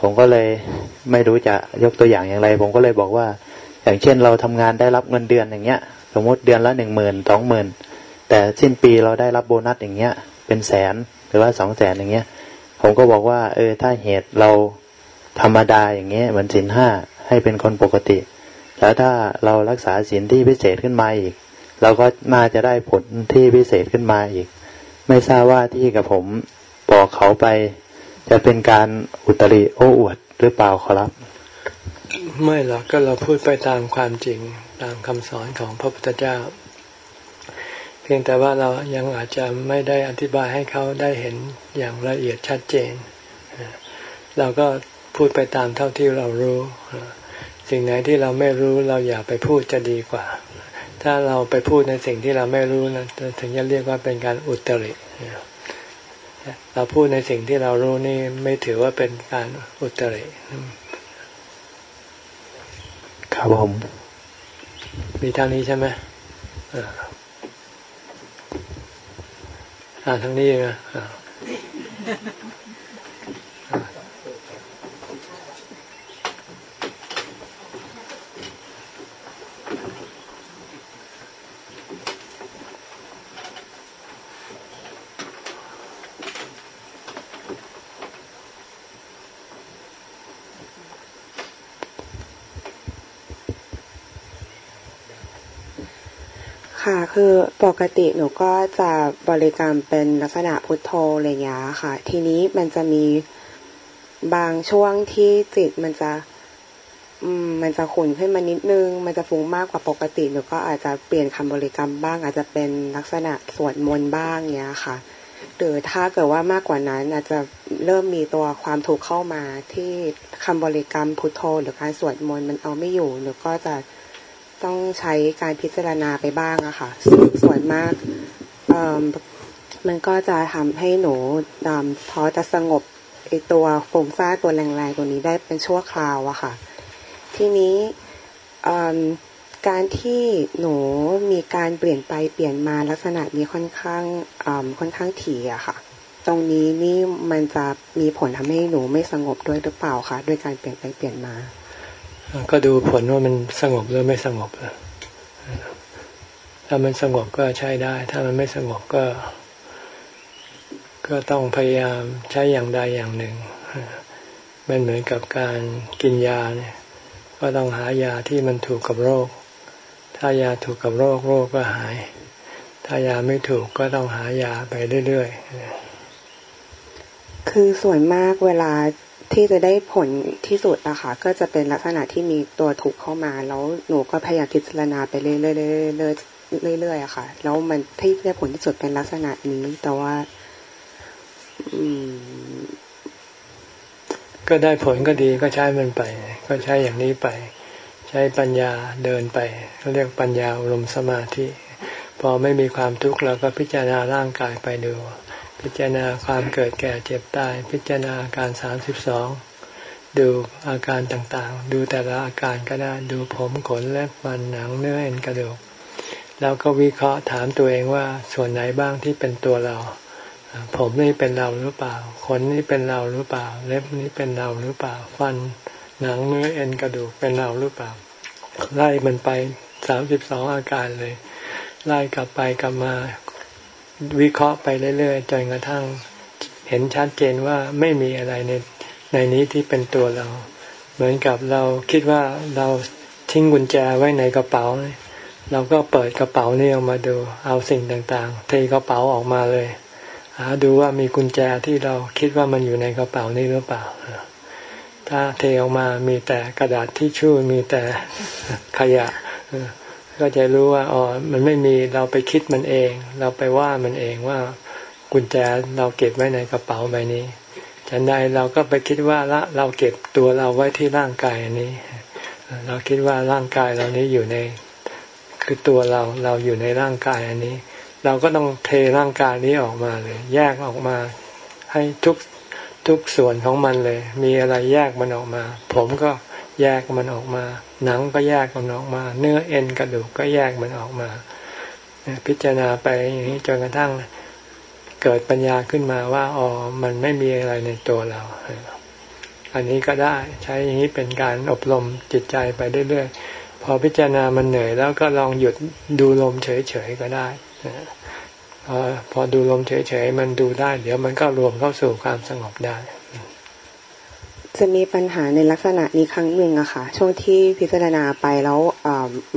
[SPEAKER 4] ผมก็เลยไม่รู้จะยกตัวอย่างอย่างไร ผมก็เลยบอกว่า อย่างเช่นเราทำงานได้รับเงินเดือนอย่างเงี้ย สมมติเดือนละหนึ่งหมื่นสองหมื่นแต่สิ้นปีเราได้รับโบนัสอย่างเงี้ย เป็นแสนหรือว่าสองแสนอย่างเงี้ย ผมก็บอกว่า เออถ้าเหตุเราธรรมดาอย่างเงี้ยเหมือนศีลห้าให้เป็นคนปกติ แล้วถ้าเรารักษาศีลที่พิเศษขึ้นมาอีก เราก็น่าจะได้ผลที่พิเศษขึ้นมาอีก ไม่ทราบว่าที่กับผมบอกเขาไป จะเป็นการอุตริโอ้อวดหรือเปล่าครับ
[SPEAKER 1] ไม่หรอกก็เราพูดไปตามความจริงตามคำสอนของพระพุทธเจ้า เพียงแต่ว่าเรายังอาจจะไม่ได้อธิบายให้เขาได้เห็นอย่างละเอียดชัดเจน เราก็พูดไปตามเท่าที่เรารู้ สิ่งไหนที่เราไม่รู้เราอย่าไปพูดจะดีกว่า ถ้าเราไปพูดในสิ่งที่เราไม่รู้นะถึงจะเรียกว่าเป็นการอุตริเราพูดในสิ่งที่เรารู้นี่ไม่ถือว่าเป็นการอุตริ
[SPEAKER 4] ครับผม
[SPEAKER 1] มีทางนี้ใช่ไหมอ่าทางนี้นะ
[SPEAKER 5] ค่ะ คือปกติหนูก็จะบริกรรมเป็นลักษณะพุทโธอะไรอย่างเงี้ยค่ะ ทีนี้มันจะมีบางช่วงที่จิตมันจะ อืม มันจะขุ่นขึ้นมานิดนึง มันจะฟุ้งมากกว่าปกติหนูก็อาจจะเปลี่ยนคำบริกรรมบ้าง อาจจะเป็นลักษณะสวดมนต์บ้างเงี้ยค่ะ หรือถ้าเกิดว่ามากกว่านั้น อาจจะเริ่มมีตัวความถูกเข้ามาที่คำบริกรรมพุทโธหรือการสวดมนต์มันเอาไม่อยู่หนูก็จะ ต้องใช้การพิจารณาไปบ้างอะค่ะส่วนมากมันก็จะทำให้หนูดำพอจะสงบไอตัวโฟงซ่าตัวแรงๆตัวนี้ได้เป็นชั่วคราวอะค่ะ ทีนี้การที่หนูมีการเปลี่ยนไปเปลี่ยนมาลักษณะนี้ค่อนข้างค่อนข้างถี่อะค่ะ ตรงนี้นี่มันจะมีผลทำให้หนูไม่สงบด้วยหรือเปล่าคะด้วยการเปลี่ยนไปเปลี่ยนมา
[SPEAKER 1] ก็ดูผลว่ามันสงบหรือไม่สงบถ้ามันสงบก็ใช้ได้ ถ้ามันไม่สงบก็ ก็ต้องพยายามใช้อย่างใดอย่างหนึ่งมันเหมือนกับการกินยาเนี่ย ก็ต้องหายาที่มันถูกกับโรค ถ้ายาถูกกับโรคโรคก็หาย ถ้ายาไม่ถูกก็ต้องหายาไปเรื่อย
[SPEAKER 5] ๆคือส่วนมากเวลา ที่จะได้ผลที่สุดอะค่ะก็จะเป็นลักษณะที่มีตัวถูกเข้ามา แล้วหนูก็พยายามพิจารณาไปเรื่อยๆเรื่อยๆเรื่อยๆอะค่ะ แล้วมันที่ได้ผลที่สุดเป็นลักษณะนี้แต่ว่า อืม
[SPEAKER 1] ก็ได้ผลก็ดีก็ใช้มันไป ก็ใช้อย่างนี้ไป ใช้ปัญญาเดินไปเรียกปัญญาอารมณ์สมาธิ พอไม่มีความทุกข์เราก็พิจารณาร่างกายไปดู พิจารณาความเกิดแก่เจ็บตาย พิจารณาอาการสามสิบสองดูอาการต่างๆ ดูแต่ละอาการก็ได้ดูผมขนเล็บฟันหนังเนื้อเอ็นกระดูกแล้วก็วิเคราะห์ถามตัวเองว่าส่วนไหนบ้างที่เป็นตัวเรา ผมนี่เป็นเราหรือเปล่า ขนนี่เป็นเราหรือเปล่า เล็บนี่เป็นเราหรือเปล่า ฟันหนังเนื้อเอ็นกระดูกเป็นเราหรือเปล่า ไล่มันไปสามสิบสองอาการเลย ไล่กลับไปกลับมา วิเคราะห์ไปเรื่อยๆจนกระทั่งเห็นชัดเจนว่าไม่มีอะไรในในนี้ที่เป็นตัวเรา เหมือนกับเราคิดว่าเราทิ้งกุญแจไว้ในกระเป๋า เราก็เปิดกระเป๋านี่ออกมาดู เอาสิ่งต่างๆเทกระเป๋าออกมาเลยหาดูว่ามีกุญแจที่เราคิดว่ามันอยู่ในกระเป๋านี้หรือเปล่า ถ้าเทออกมามีแต่กระดาษที่ชู่มีแต่ขยะ ก็จะรู้ว่าอ๋อมันไม่มีเราไปคิดมันเอง เราไปว่ามันเองว่ากุญแจเราเก็บไว้ในกระเป๋าใบนี้ฉันใดเราก็ไปคิดว่าละเราเก็บตัวเราไว้ที่ร่างกายอันนี้ เราคิดว่าร่างกายเรานี้อยู่ใน คือตัวเราเราอยู่ในร่างกายอันนี้ เราก็ต้องเทร่างกายนี้ออกมาเลย แยกออกมา ให้ทุกทุกส่วนของมันเลย มีอะไรแยกมันออกมา ผมก็ แยกมันออกมา หนังก็แยกมันออกมา เนื้อเอ็นกระดูกก็แยกมันออกมา พิจารณาไปอย่างนี้จนกระทั่งเกิดปัญญาขึ้นมาว่าอ๋อมันไม่มีอะไรในตัวเรา อันนี้ก็ได้ใช้อย่างนี้เป็นการอบรมจิตใจไปเรื่อยๆพอพิจารณามันเหนื่อยแล้วก็ลองหยุดดูลมเฉยๆก็ได้พอพอดูลมเฉยๆมันดูได้ เดี๋ยวมันก็รวมเข้าสู่ความสงบได้
[SPEAKER 5] จะมีปัญหาในลักษณะนี้ครั้งหนึ่งอะค่ะ ช่วงที่พิจารณาไปแล้ว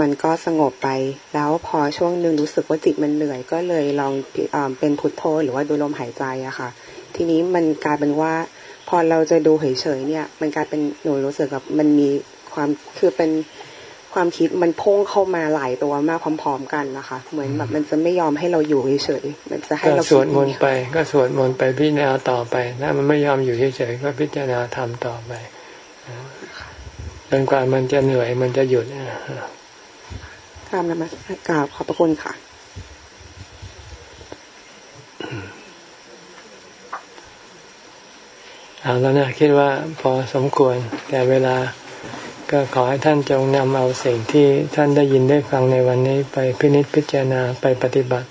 [SPEAKER 5] มันก็สงบไป แล้วพอช่วงหนึ่งรู้สึกว่าจิตมันเหนื่อย ก็เลยลองเป็นพุทโธหรือว่าดูลมหายใจอะค่ะ ทีนี้มันกลายเป็นว่า พอเราจะดูเฉยๆเนี่ย มันกลายเป็นหนูรู้สึกแบบมันมีความคือเป็น ความคิดมันพุ่งเข้ามาหลายตัวมากพร้อมๆกันนะคะ เหมือนแบบมันจะไม่ยอมให้เราอยู่เฉยๆมันจะให้เรา
[SPEAKER 1] สวดมนต์ไป ก็สวดมนต์ไปพิจารณาต่อไปถ้ามันไม่ยอมอยู่เฉยๆก็พิจารณาทำต่อไปจนกว่ามันจะเหนื่อยมันจะหยุด
[SPEAKER 5] ทำนมัสการขอบพระคุณค่ะ
[SPEAKER 1] เอาแล้วนะคิดว่าพอสมควรแก่เวลา ก็ขอให้ท่านจงนำเอาสิ่งที่ท่านได้ยินได้ฟังในวันนี้ไปพินิจพิจารณาไปปฏิบัติ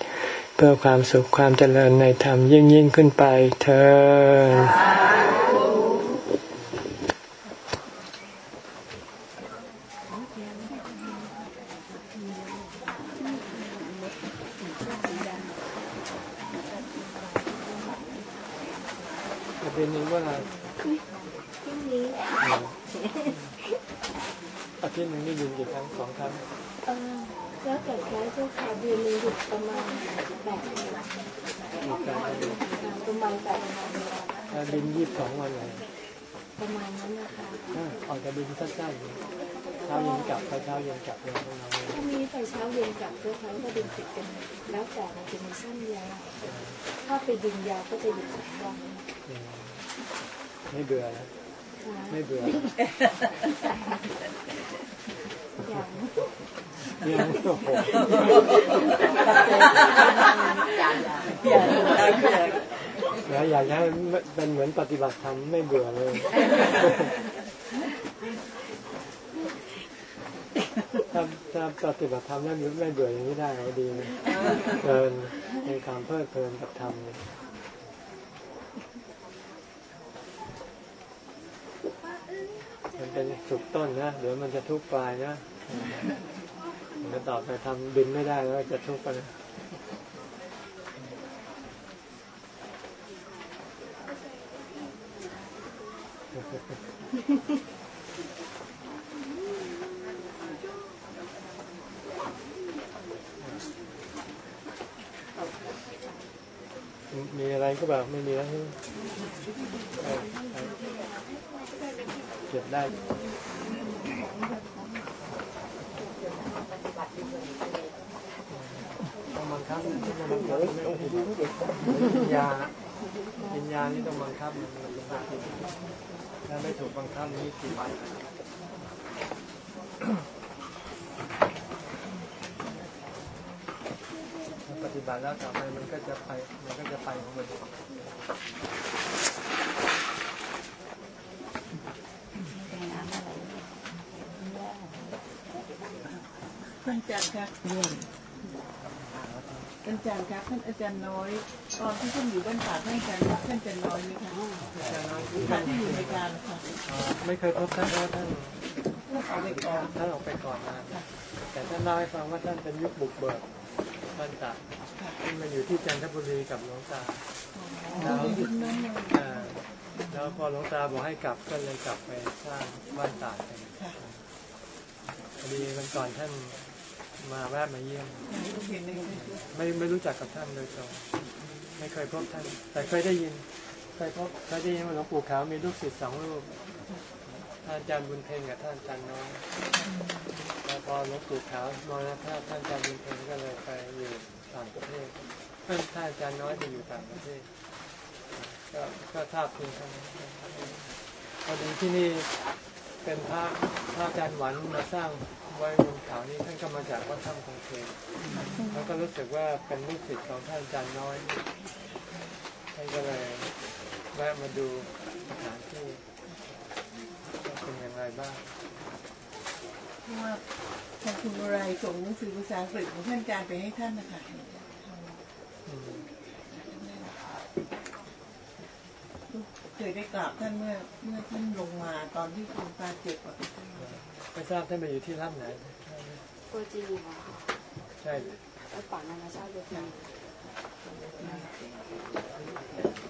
[SPEAKER 1] เพื่อความสุขความเจริญในธรรมยิ่งยิ่งขึ้นไปเธอเป็นยังว่าอา ทิตย์หนึ่งนี่ยืนกี่ครั้งสองครั้ง
[SPEAKER 6] แล้วแต่ครั้งเจ้าค่ะเดือนหนึ่งหยุดประมาณแปดวันประมาณแปด
[SPEAKER 1] วันบินยี่สิบสองวันเลย
[SPEAKER 6] ประมาณนั้นนะคะ
[SPEAKER 1] ออกจะบินสั้นๆเช้าเย็นกลับไปเช้าเย็นกลับเลย
[SPEAKER 6] ประมาณถ้ามีไปเช้าเย็นกลับเจ้าค่ะก็บินติดกันแล้วแต่มันจะมีสั้นยาวถ้าไปบินยาวก็จะหยุดสองวัน
[SPEAKER 1] ไม่เบื่อแล้วไม่เบื่อ ยังโอ้โหแล้วอยากให้เป็นเหมือนปฏิบัติธรรมไม่เบื่อเลยถ้าถ้าปฏิบัติธรรมแล้วไม่เบื่ออย่างนี้ได้เราดีเกินในความเพลิดเพลินกับธรรมมันเป็นสุขต้นนะเดี๋ยวมันจะทุกปลายนะ เดี๋ยวต่อไปทำบินไม่ได้แล้วจะทุกข์กันะมีอะไรก็แบบไม่มีแล้วเออเออเก็บได้ ต้องบัง คับต้องบังคับวิญาณวิญญานี่ต้องบังคับมันมันบังคับถ้าไม่ถูกบังคับนี่ผิดถ้าปฏิบัติแล้วต่อไปมันก็จะไปมันก็จะไปของมัน
[SPEAKER 7] ท่านอาจารย์ครับท่าน อาจารย์ครับท่านอาจารย์น้อย ตอนที่ท่านอยู่บ้านป่าท่านอาจารย์รักท่านอาจารย์น้อยไหมคะท่านที่อยู่ในการค่ะ
[SPEAKER 1] ไม่เคยพบท่านเพราะท่าน
[SPEAKER 7] ท่านออกไปก่อน
[SPEAKER 1] ท่านออกไปก่อนนานแต่ท่านเล่าให้ฟังว่าท่านเป็นยุคบุกเบิกท่านจากท่านมาอยู่ที่จันทบุรีกับหลวงตาแล้วอ่าแล้วพอหลวงตาบอกให้กลับก็เลยกลับไปสร้างบ้านตากกันพอดีวันก่อนท่าน มาแวะมาเยี่ยม
[SPEAKER 7] เห็นใน
[SPEAKER 1] ไม่ไม่รู้จักกับท่านโดยตรงไม่เคยพบท่าน แต่เคยได้ยินเคยพบเคยได้ยินว่าหลวงปู่ขาวมีลูกศิษย์สองรูปท่านอาจารย์บุญเพ็งกับท่านอาจารย์น้อยแล้วพอหลวงปู่ขาวมรณภาพท่านอาจารย์บุญเพ็งก็เลยไปอยู่ต่างประเทศท่านท่านอาจารย์น้อยไปอยู่ต่างประเทศก็ก็ทราบเพียงเท่านั้นพอดีที่นี่ เป็นพระพระอาจารย์หวันมาสร้างไว้บนเขานี้ท่านก็มาจากวัดถ้ำคงเคแล้วก็รู้สึกว่าเป็นลูกศิษย์ของท่านอาจารย์น้อยท่านก็เลยแวะมาดูสถานที่ว่าเป็นอย่างไรบ้าง
[SPEAKER 7] เพราะว่าทางคุณวรายส่งหนังสือภาษาอังกฤษของท่านอาจารย์ไปให้ท่านนะคะ
[SPEAKER 1] อืม
[SPEAKER 7] เคยได้กราบท่านเมื่อเมื่อท่านลงมาตอนที่คุณตาเจ็บอะ
[SPEAKER 1] ไม่ทราบท่านไปอยู่ที่ถ้ำไหน
[SPEAKER 3] ตัวจริงเหรอ
[SPEAKER 1] ใช่
[SPEAKER 3] วัดป่านานาชาติตัวจริง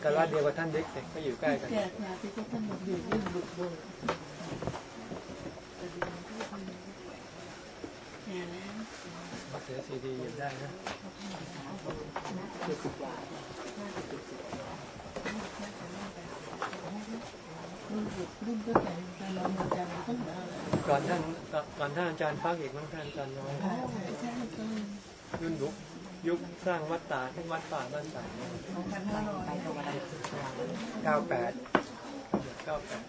[SPEAKER 1] กะลาเดียวกับท่านเด็กเด็กก็อยู่ใกล้กัน
[SPEAKER 7] แก่มาที่ท่านอยู่ยิ่งบุกเบิกแก่แล้ว
[SPEAKER 1] เสียซีดีอยู่ได้นะ
[SPEAKER 7] รุ่นบุ ก่อน
[SPEAKER 1] ท่านก่อนท่านอาจารย์ฟักอีกมั้งท่านอาจารย์น้อย
[SPEAKER 7] ใช่ใช่ก็
[SPEAKER 1] รุ่นยุคยุคสร้างวัดตาที่วัดป่าบ้านตา
[SPEAKER 7] สาย
[SPEAKER 1] เก้าแปดเก้าแปด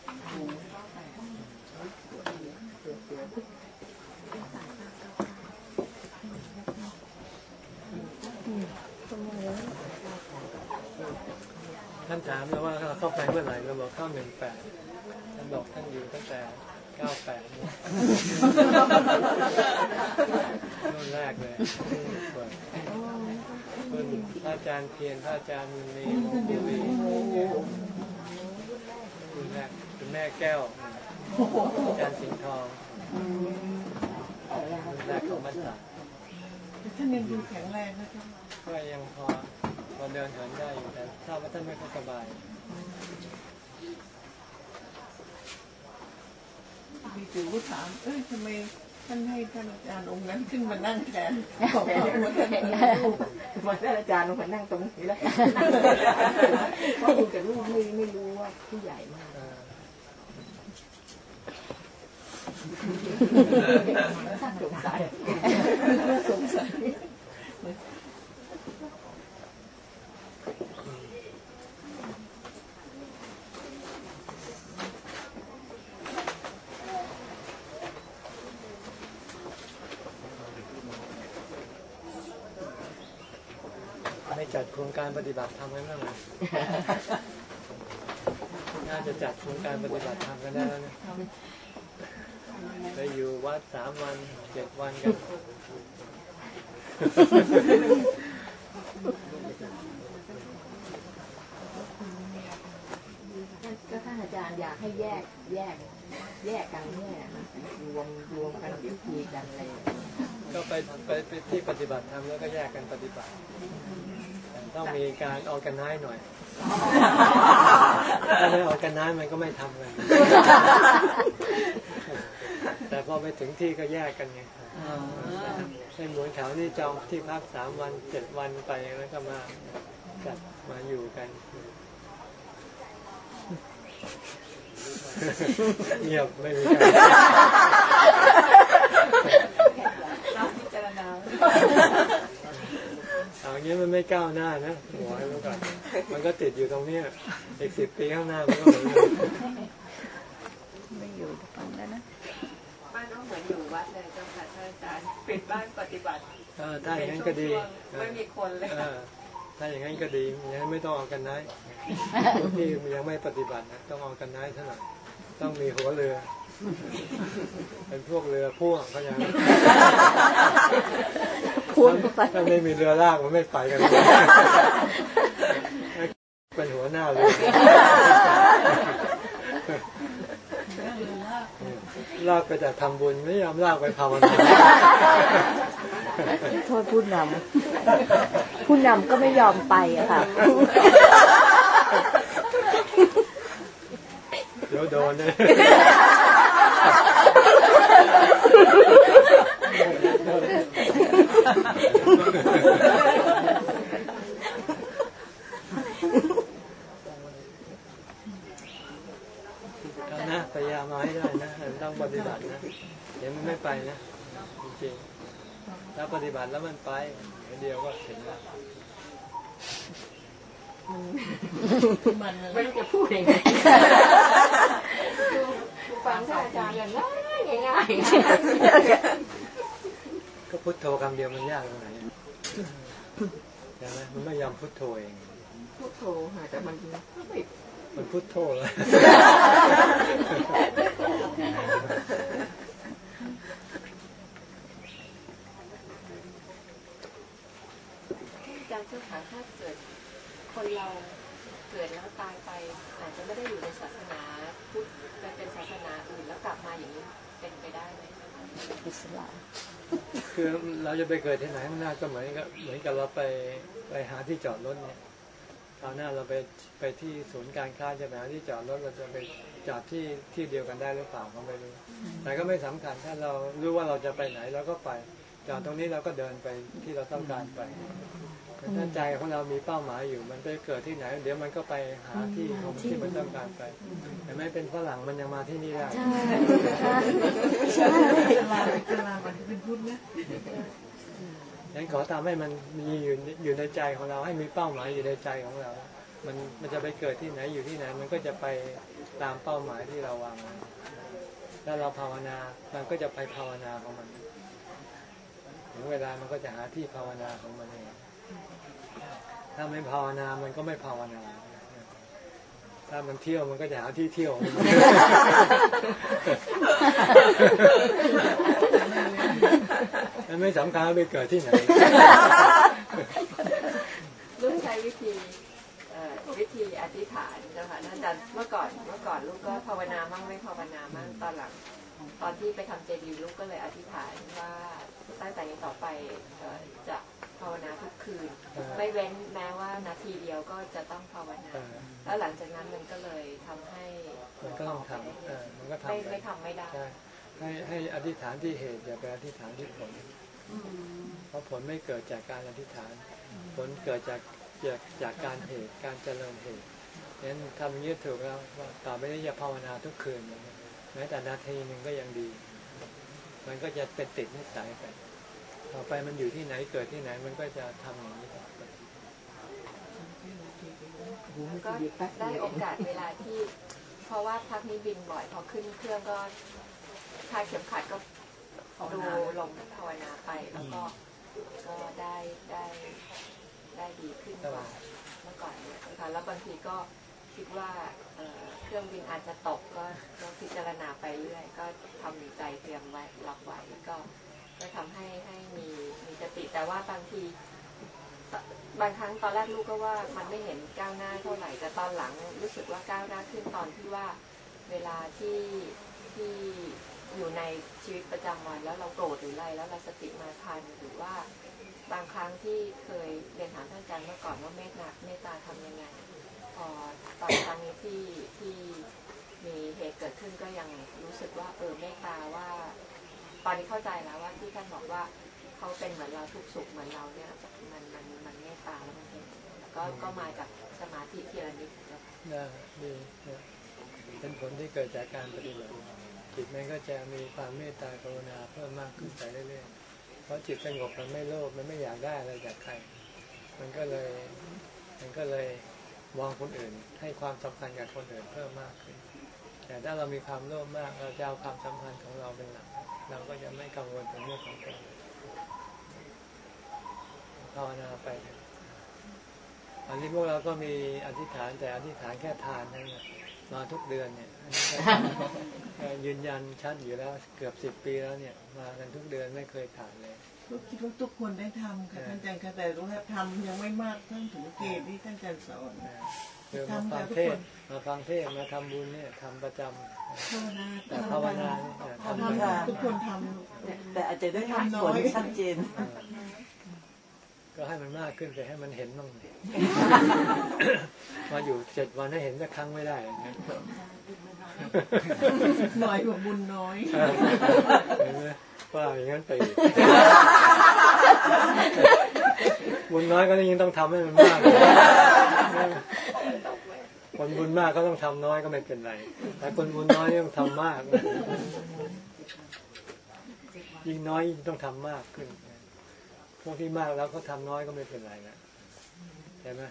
[SPEAKER 1] ท่านถามแล้วว่าเราเข้าไปเมื่อไหร่เราบอกเข้าหนึ่งแปดท่านบอกท่านอยู่ตั้งแต่เก้าแปดรุ่นแรกเลยเปิดรุ่นพระอาจารย์เพียรพระอาจารย์มุนีมุนีรุ่นแรกคุณแม่แก้วอาจารย์สิงห์ทองรุ่นแรกของมัสสา
[SPEAKER 7] ท่านยังดูแข็งแรงนะครับ
[SPEAKER 1] ก็ยังพอพ อเดินเหินได้อยู่แต่ทราบว่าท่านไม่ค่อยสบาย
[SPEAKER 7] มีจู่ก็ถาม เอ้ยทำไมท่านให้ท่านอาจารย์องค์นั้นขึ้นมานั่งแทนบอกว่าท่านเป็นลูก
[SPEAKER 8] มาท่านอาจารย์ลงมานั่งตรงนี้แล้วเพราะคุณกับลูกไม่ไม่รู้ว่าผู้ใหญ่มาก
[SPEAKER 1] เอ่อ
[SPEAKER 8] สงสัย
[SPEAKER 7] สงสัย
[SPEAKER 1] โครงการปฏิบัติธรรมไว้เมื่อไหร่น่าจะจัดโครงการปฏิบัติธรรมกันได้แล้วนะไปอยู่วัดสามวันเจ็ดวันกัน
[SPEAKER 8] ก็ท่านอาจารย์อยากให้แยกแยก แยกกันเนี่ยนะรวมรวมกันเดี๋ยวคุยกันอะไรอย่างเงี้ย
[SPEAKER 1] ก็ไปไปไปที่ปฏิบัติธรรมแล้วก็แยกกันปฏิบัติแต่ต้องมีการออกกันน้ายหน่อย ถ้าไม่ออกกันน้ายมันก็ไม่ทำกันแต่พอไปถึงที่ก็แยกกันไงใช่เหมือนแถวนี่จองที่พักสามวันเจ็ดวันไปแล้วก็มาจัดมาอยู่กันเงียบไม่มีใคร
[SPEAKER 8] เราพิจารณา
[SPEAKER 1] เอาอย่างนี้มันไม่ก้าวหน้านะหัวให้รู้ก่อนมันก็ติดอยู่ตรงเนี้ยอีกสิบปีข้างหน้ามันก็เหมือนเดิม
[SPEAKER 8] ไม่อยู่ฟังแล้วนะ
[SPEAKER 9] บ้านน้องเหมือนอยู่วัดเลยเจ้าค่ะท่านอาจารย์ปิดบ้านปฏิบัติ
[SPEAKER 1] เออถ้าอย่างนั้นก็ดี
[SPEAKER 9] ไม่มีคนเลย
[SPEAKER 1] เออถ้าอย่างนั้นก็ดีอย่างนั้นไม่ต้องเอากันไนท์ที่ยังไม่ปฏิบัตินะต้องเอากันไนท์เท่าไหร่ต้องมีหัวเรือ เป็นพวกเรือพ่วงเขาอย่าง
[SPEAKER 8] พ่วงไป
[SPEAKER 1] ถ้าไม่มีเรือลากมันไม่ไปกันเป็นหัวหน้าเรือลากไปแต่ทำบุญไม่ยอมลากไปภาวนา
[SPEAKER 8] โทษผู้นำผู้นำก็ไม่ยอมไปอะค่ะ
[SPEAKER 1] เดี๋ยวโดนเลยเอา นะพยายามมาให้ได้นะต้องปฏิบัตินะเดี๋ยวมันไม่ไปนะจริงๆถ้าปฏิบัติแล้วมันไปเดี๋ยวก็ถึงแล้ว
[SPEAKER 9] ไม่รู้จะพูดยังไงฟังท่านอาจารย์กันง่ายง่าย
[SPEAKER 1] ก็พุทโธคำเดียวมันยากตรงไหนใช่ไหมมันไม่ยอมพุทโธเอง
[SPEAKER 9] พูดโทรค่ะแต่มันไม่
[SPEAKER 1] มันพุทโธเลย
[SPEAKER 9] อาจารย์เจ้าค่ะถ้าเกิดคนเราเกิดแล้วตายไป อาจจะไม่ได้อยู่ในศาสนาพุทธไปเป็นศาสนาอื่นแล้วกลับมาอย่างนี้เป็นไปได้ไหม
[SPEAKER 8] อิสลาม
[SPEAKER 1] คือเราจะไปเกิดที่ไหนข้างหน้าก็เหมือนกับเหมือนกับเราไปไปหาที่จอดรถเนี่ยคราวหน้าเราไปไปที่ศูนย์การค้าจะไปหาที่จอดรถเราจะไปจอดที่ที่เดียวกันได้หรือเปล่าก็ไม่รู้แต่ก็ไม่สำคัญถ้าเรารู้ว่าเราจะไปไหนเราก็ไปจอดตรงนี้เราก็เดินไปที่เราต้องการไป ถ้าใจของเรามีเป้าหมายอยู่ มันไปเกิดที่ไหน เดี๋ยวมันก็ไปหาที่ของที่มันต้องการไปแต่ไม่เป็นฝรั่งมันยังมาที่นี่ได้
[SPEAKER 7] จะลาวันที่เป็นพุทธนะ
[SPEAKER 1] งั้นขอทำให้มันมีอยู่อยู่ในใจของเราให้มีเป้าหมายอยู่ในใจของเรา มันมันจะไปเกิดที่ไหนอยู่ที่ไหน มันก็จะไปตามเป้าหมายที่เราวางไว้ถ้าเราภาวนา มันก็จะไปภาวนาของมัน ถึงเวลามันก็จะหาที่ภาวนาของมันเอง ถ้าไม่ภาวนา มันก็ไม่ภาวนา ถ้ามันเที่ยวมันก็จะหาที่เที่ยว มันไม่สำคัญว่าไปเกิดที่ไหน
[SPEAKER 9] ลูกใช้วิธีวิธีอธิษฐานเจ้าค่ะอาจารย์เมื่อก่อนเมื่อก่อนลูกก็ภาวนามั่งไม่ภาวนามั่งตอนหลัง ตอนที่ไปทำเจดีย์ลูกก็เลยอธิษฐานว่าตั้งแต่นี้ต่อไปจะ ภาวนาทุกคืน
[SPEAKER 1] เออ
[SPEAKER 9] ไม่เว้นแม้ว่านาทีเดียวก็จะต้องภาวนา
[SPEAKER 1] เออ
[SPEAKER 9] แล้วหลังจากนั้นมันก็เลยทำให้
[SPEAKER 1] มันก็ต้องทำเออมันก็ทำ
[SPEAKER 9] ไม่
[SPEAKER 1] ไป
[SPEAKER 9] ไม่ทำไม่ได้
[SPEAKER 1] ใช่ให้ให้อธิษฐานที่เหตุอย่าไปอธิษฐานที่ผลเพราะผลไม่เกิดจากการอธิษฐาน ผลเกิดจากจากจากการเหตุการเจริญเหตุงั้นทำอย่างนี้ถูกแล้วว่าต่อไปนี้อย่าภาวนาทุกคืนแม้แต่นาทีหนึ่งก็ยังดี มันก็จะเป็นติดนิสัยไป ต่อไปมันอยู่ที่ไหนเกิดที่ไหนมันก็จะทำอย่างนี้ต่อไป
[SPEAKER 9] ก็ได้โอกาสเวลาที่ เพราะว่าพักนี้บินบ่อยพอขึ้นเครื่องก็คาเข็มขัดก็ดูลงภาวนาไปแล้วก็ก็ได้ได้ได้ดีขึ้นกว่าเมื่อก่อนนะคะแล้วบางทีก็คิดว่าเเครื่องบินอาจจะตกก็ก็พิจารณาไปเรื่อย ก็ทำใจเตรียมไว้รับไว้ก็ ก็ทำให้ให้มีมีสติแต่ว่าบางทีบางครั้งตอนแรกลูกก็ว่ามันไม่เห็นก้าวหน้าเท่าไหร่แต่ตอนหลังรู้สึกว่าก้าวหน้าขึ้นตอนที่ว่าเวลาที่ที่อยู่ในชีวิตประจำวันแล้วเราโกรธหรืออะไรแล้วเราสติมาทันหรือว่าบางครั้งที่เคยเรียนถามท่านอาจารย์เมื่อก่อนว่าเมตตาเมตตาทำยังไงพอตอนครั้งนี้ที่ที่มีเหตุเกิดขึ้นก็ยังรู้สึกว่าเออเมตตาว่า ตอนนี้เข้าใจแล้วว่าที่ท่านบอกว่าเขาเป็นเหมือนเราทุกสุขเหมือนเราเนี่ยมันมันมันเมตตาแล้วมันเป็นก็ก็มาจากสมาธิทีละนิดเจ้าค่ะ
[SPEAKER 1] นะดีนะเป็นผลที่เกิดจากการปฏิบัติจิตมันก็จะมีความเมตตากรุณาเพิ่มมากขึ้นไปเรื่อยๆเพราะจิตสงบมันไม่โลภมันไม่อยากได้อะไรจากใคร มันก็เลยมันก็เลยมองคนอื่น ให้ความสำคัญกับคนอื่นเพิ่มมากขึ้น แต่ถ้าเรามีความโลภมากเราจะเอาความสัมพันธ์ของเราเป็นหลัก เราก็จะไม่กังวลถึงเรื่องของคนอื่นภาวนาไปอันนี้พวกเราก็มีอธิษฐานแต่อธิษฐานแค่ทานนั่นแหละมาทุกเดือนเนี่ยอันนี้ก็ก็ยืนยันชัดอยู่แล้วเกือบสิบปีแล้วเนี่ย มากันทุกเดือนไม่เคยขาดเลย
[SPEAKER 7] ก็คิดว่าทุกคนได้ทำค่ะท่านอาจารย์ค่ะแต่รู้ว่าทำยังไม่มากท่านถึงเกณฑ์ที่ท่านอาจารย์สอน
[SPEAKER 1] คือมาฟังเทศน์มาฟังเทศน์มาทำบุญเนี่ยทำประจำ
[SPEAKER 7] ภาวนา
[SPEAKER 1] แต่ภาวนาเนี่ยทำ
[SPEAKER 7] ท
[SPEAKER 1] ประจำ
[SPEAKER 7] ทุกคนท
[SPEAKER 10] แต่อาจจะได้ทำผลชัดเจนำ
[SPEAKER 1] ก็ให้มันมากขึ้นแต่ให้มันเห็นบ้างดิมาอยู่เจ็ดวันให้เห็นสักครั้งไม่ได้อย่างเงี้ยำ
[SPEAKER 7] น้อยกว่าบุญน้อย
[SPEAKER 1] เห็นไหมว่าอย่างนั้นไปอีกบุญน้อยก็ยังต้องทำให้มันมากเลย คนบุญมากก็ต้องทำน้อยก็ไม่เป็นไร แต่คนบุญน้อยต้องทำมาก ยิ่งน้อยยิ่งต้องทำมากขึ้น พวกที่มากแล้วก็ทำน้อยก็ไม่เป็นไรนะใช่ไหม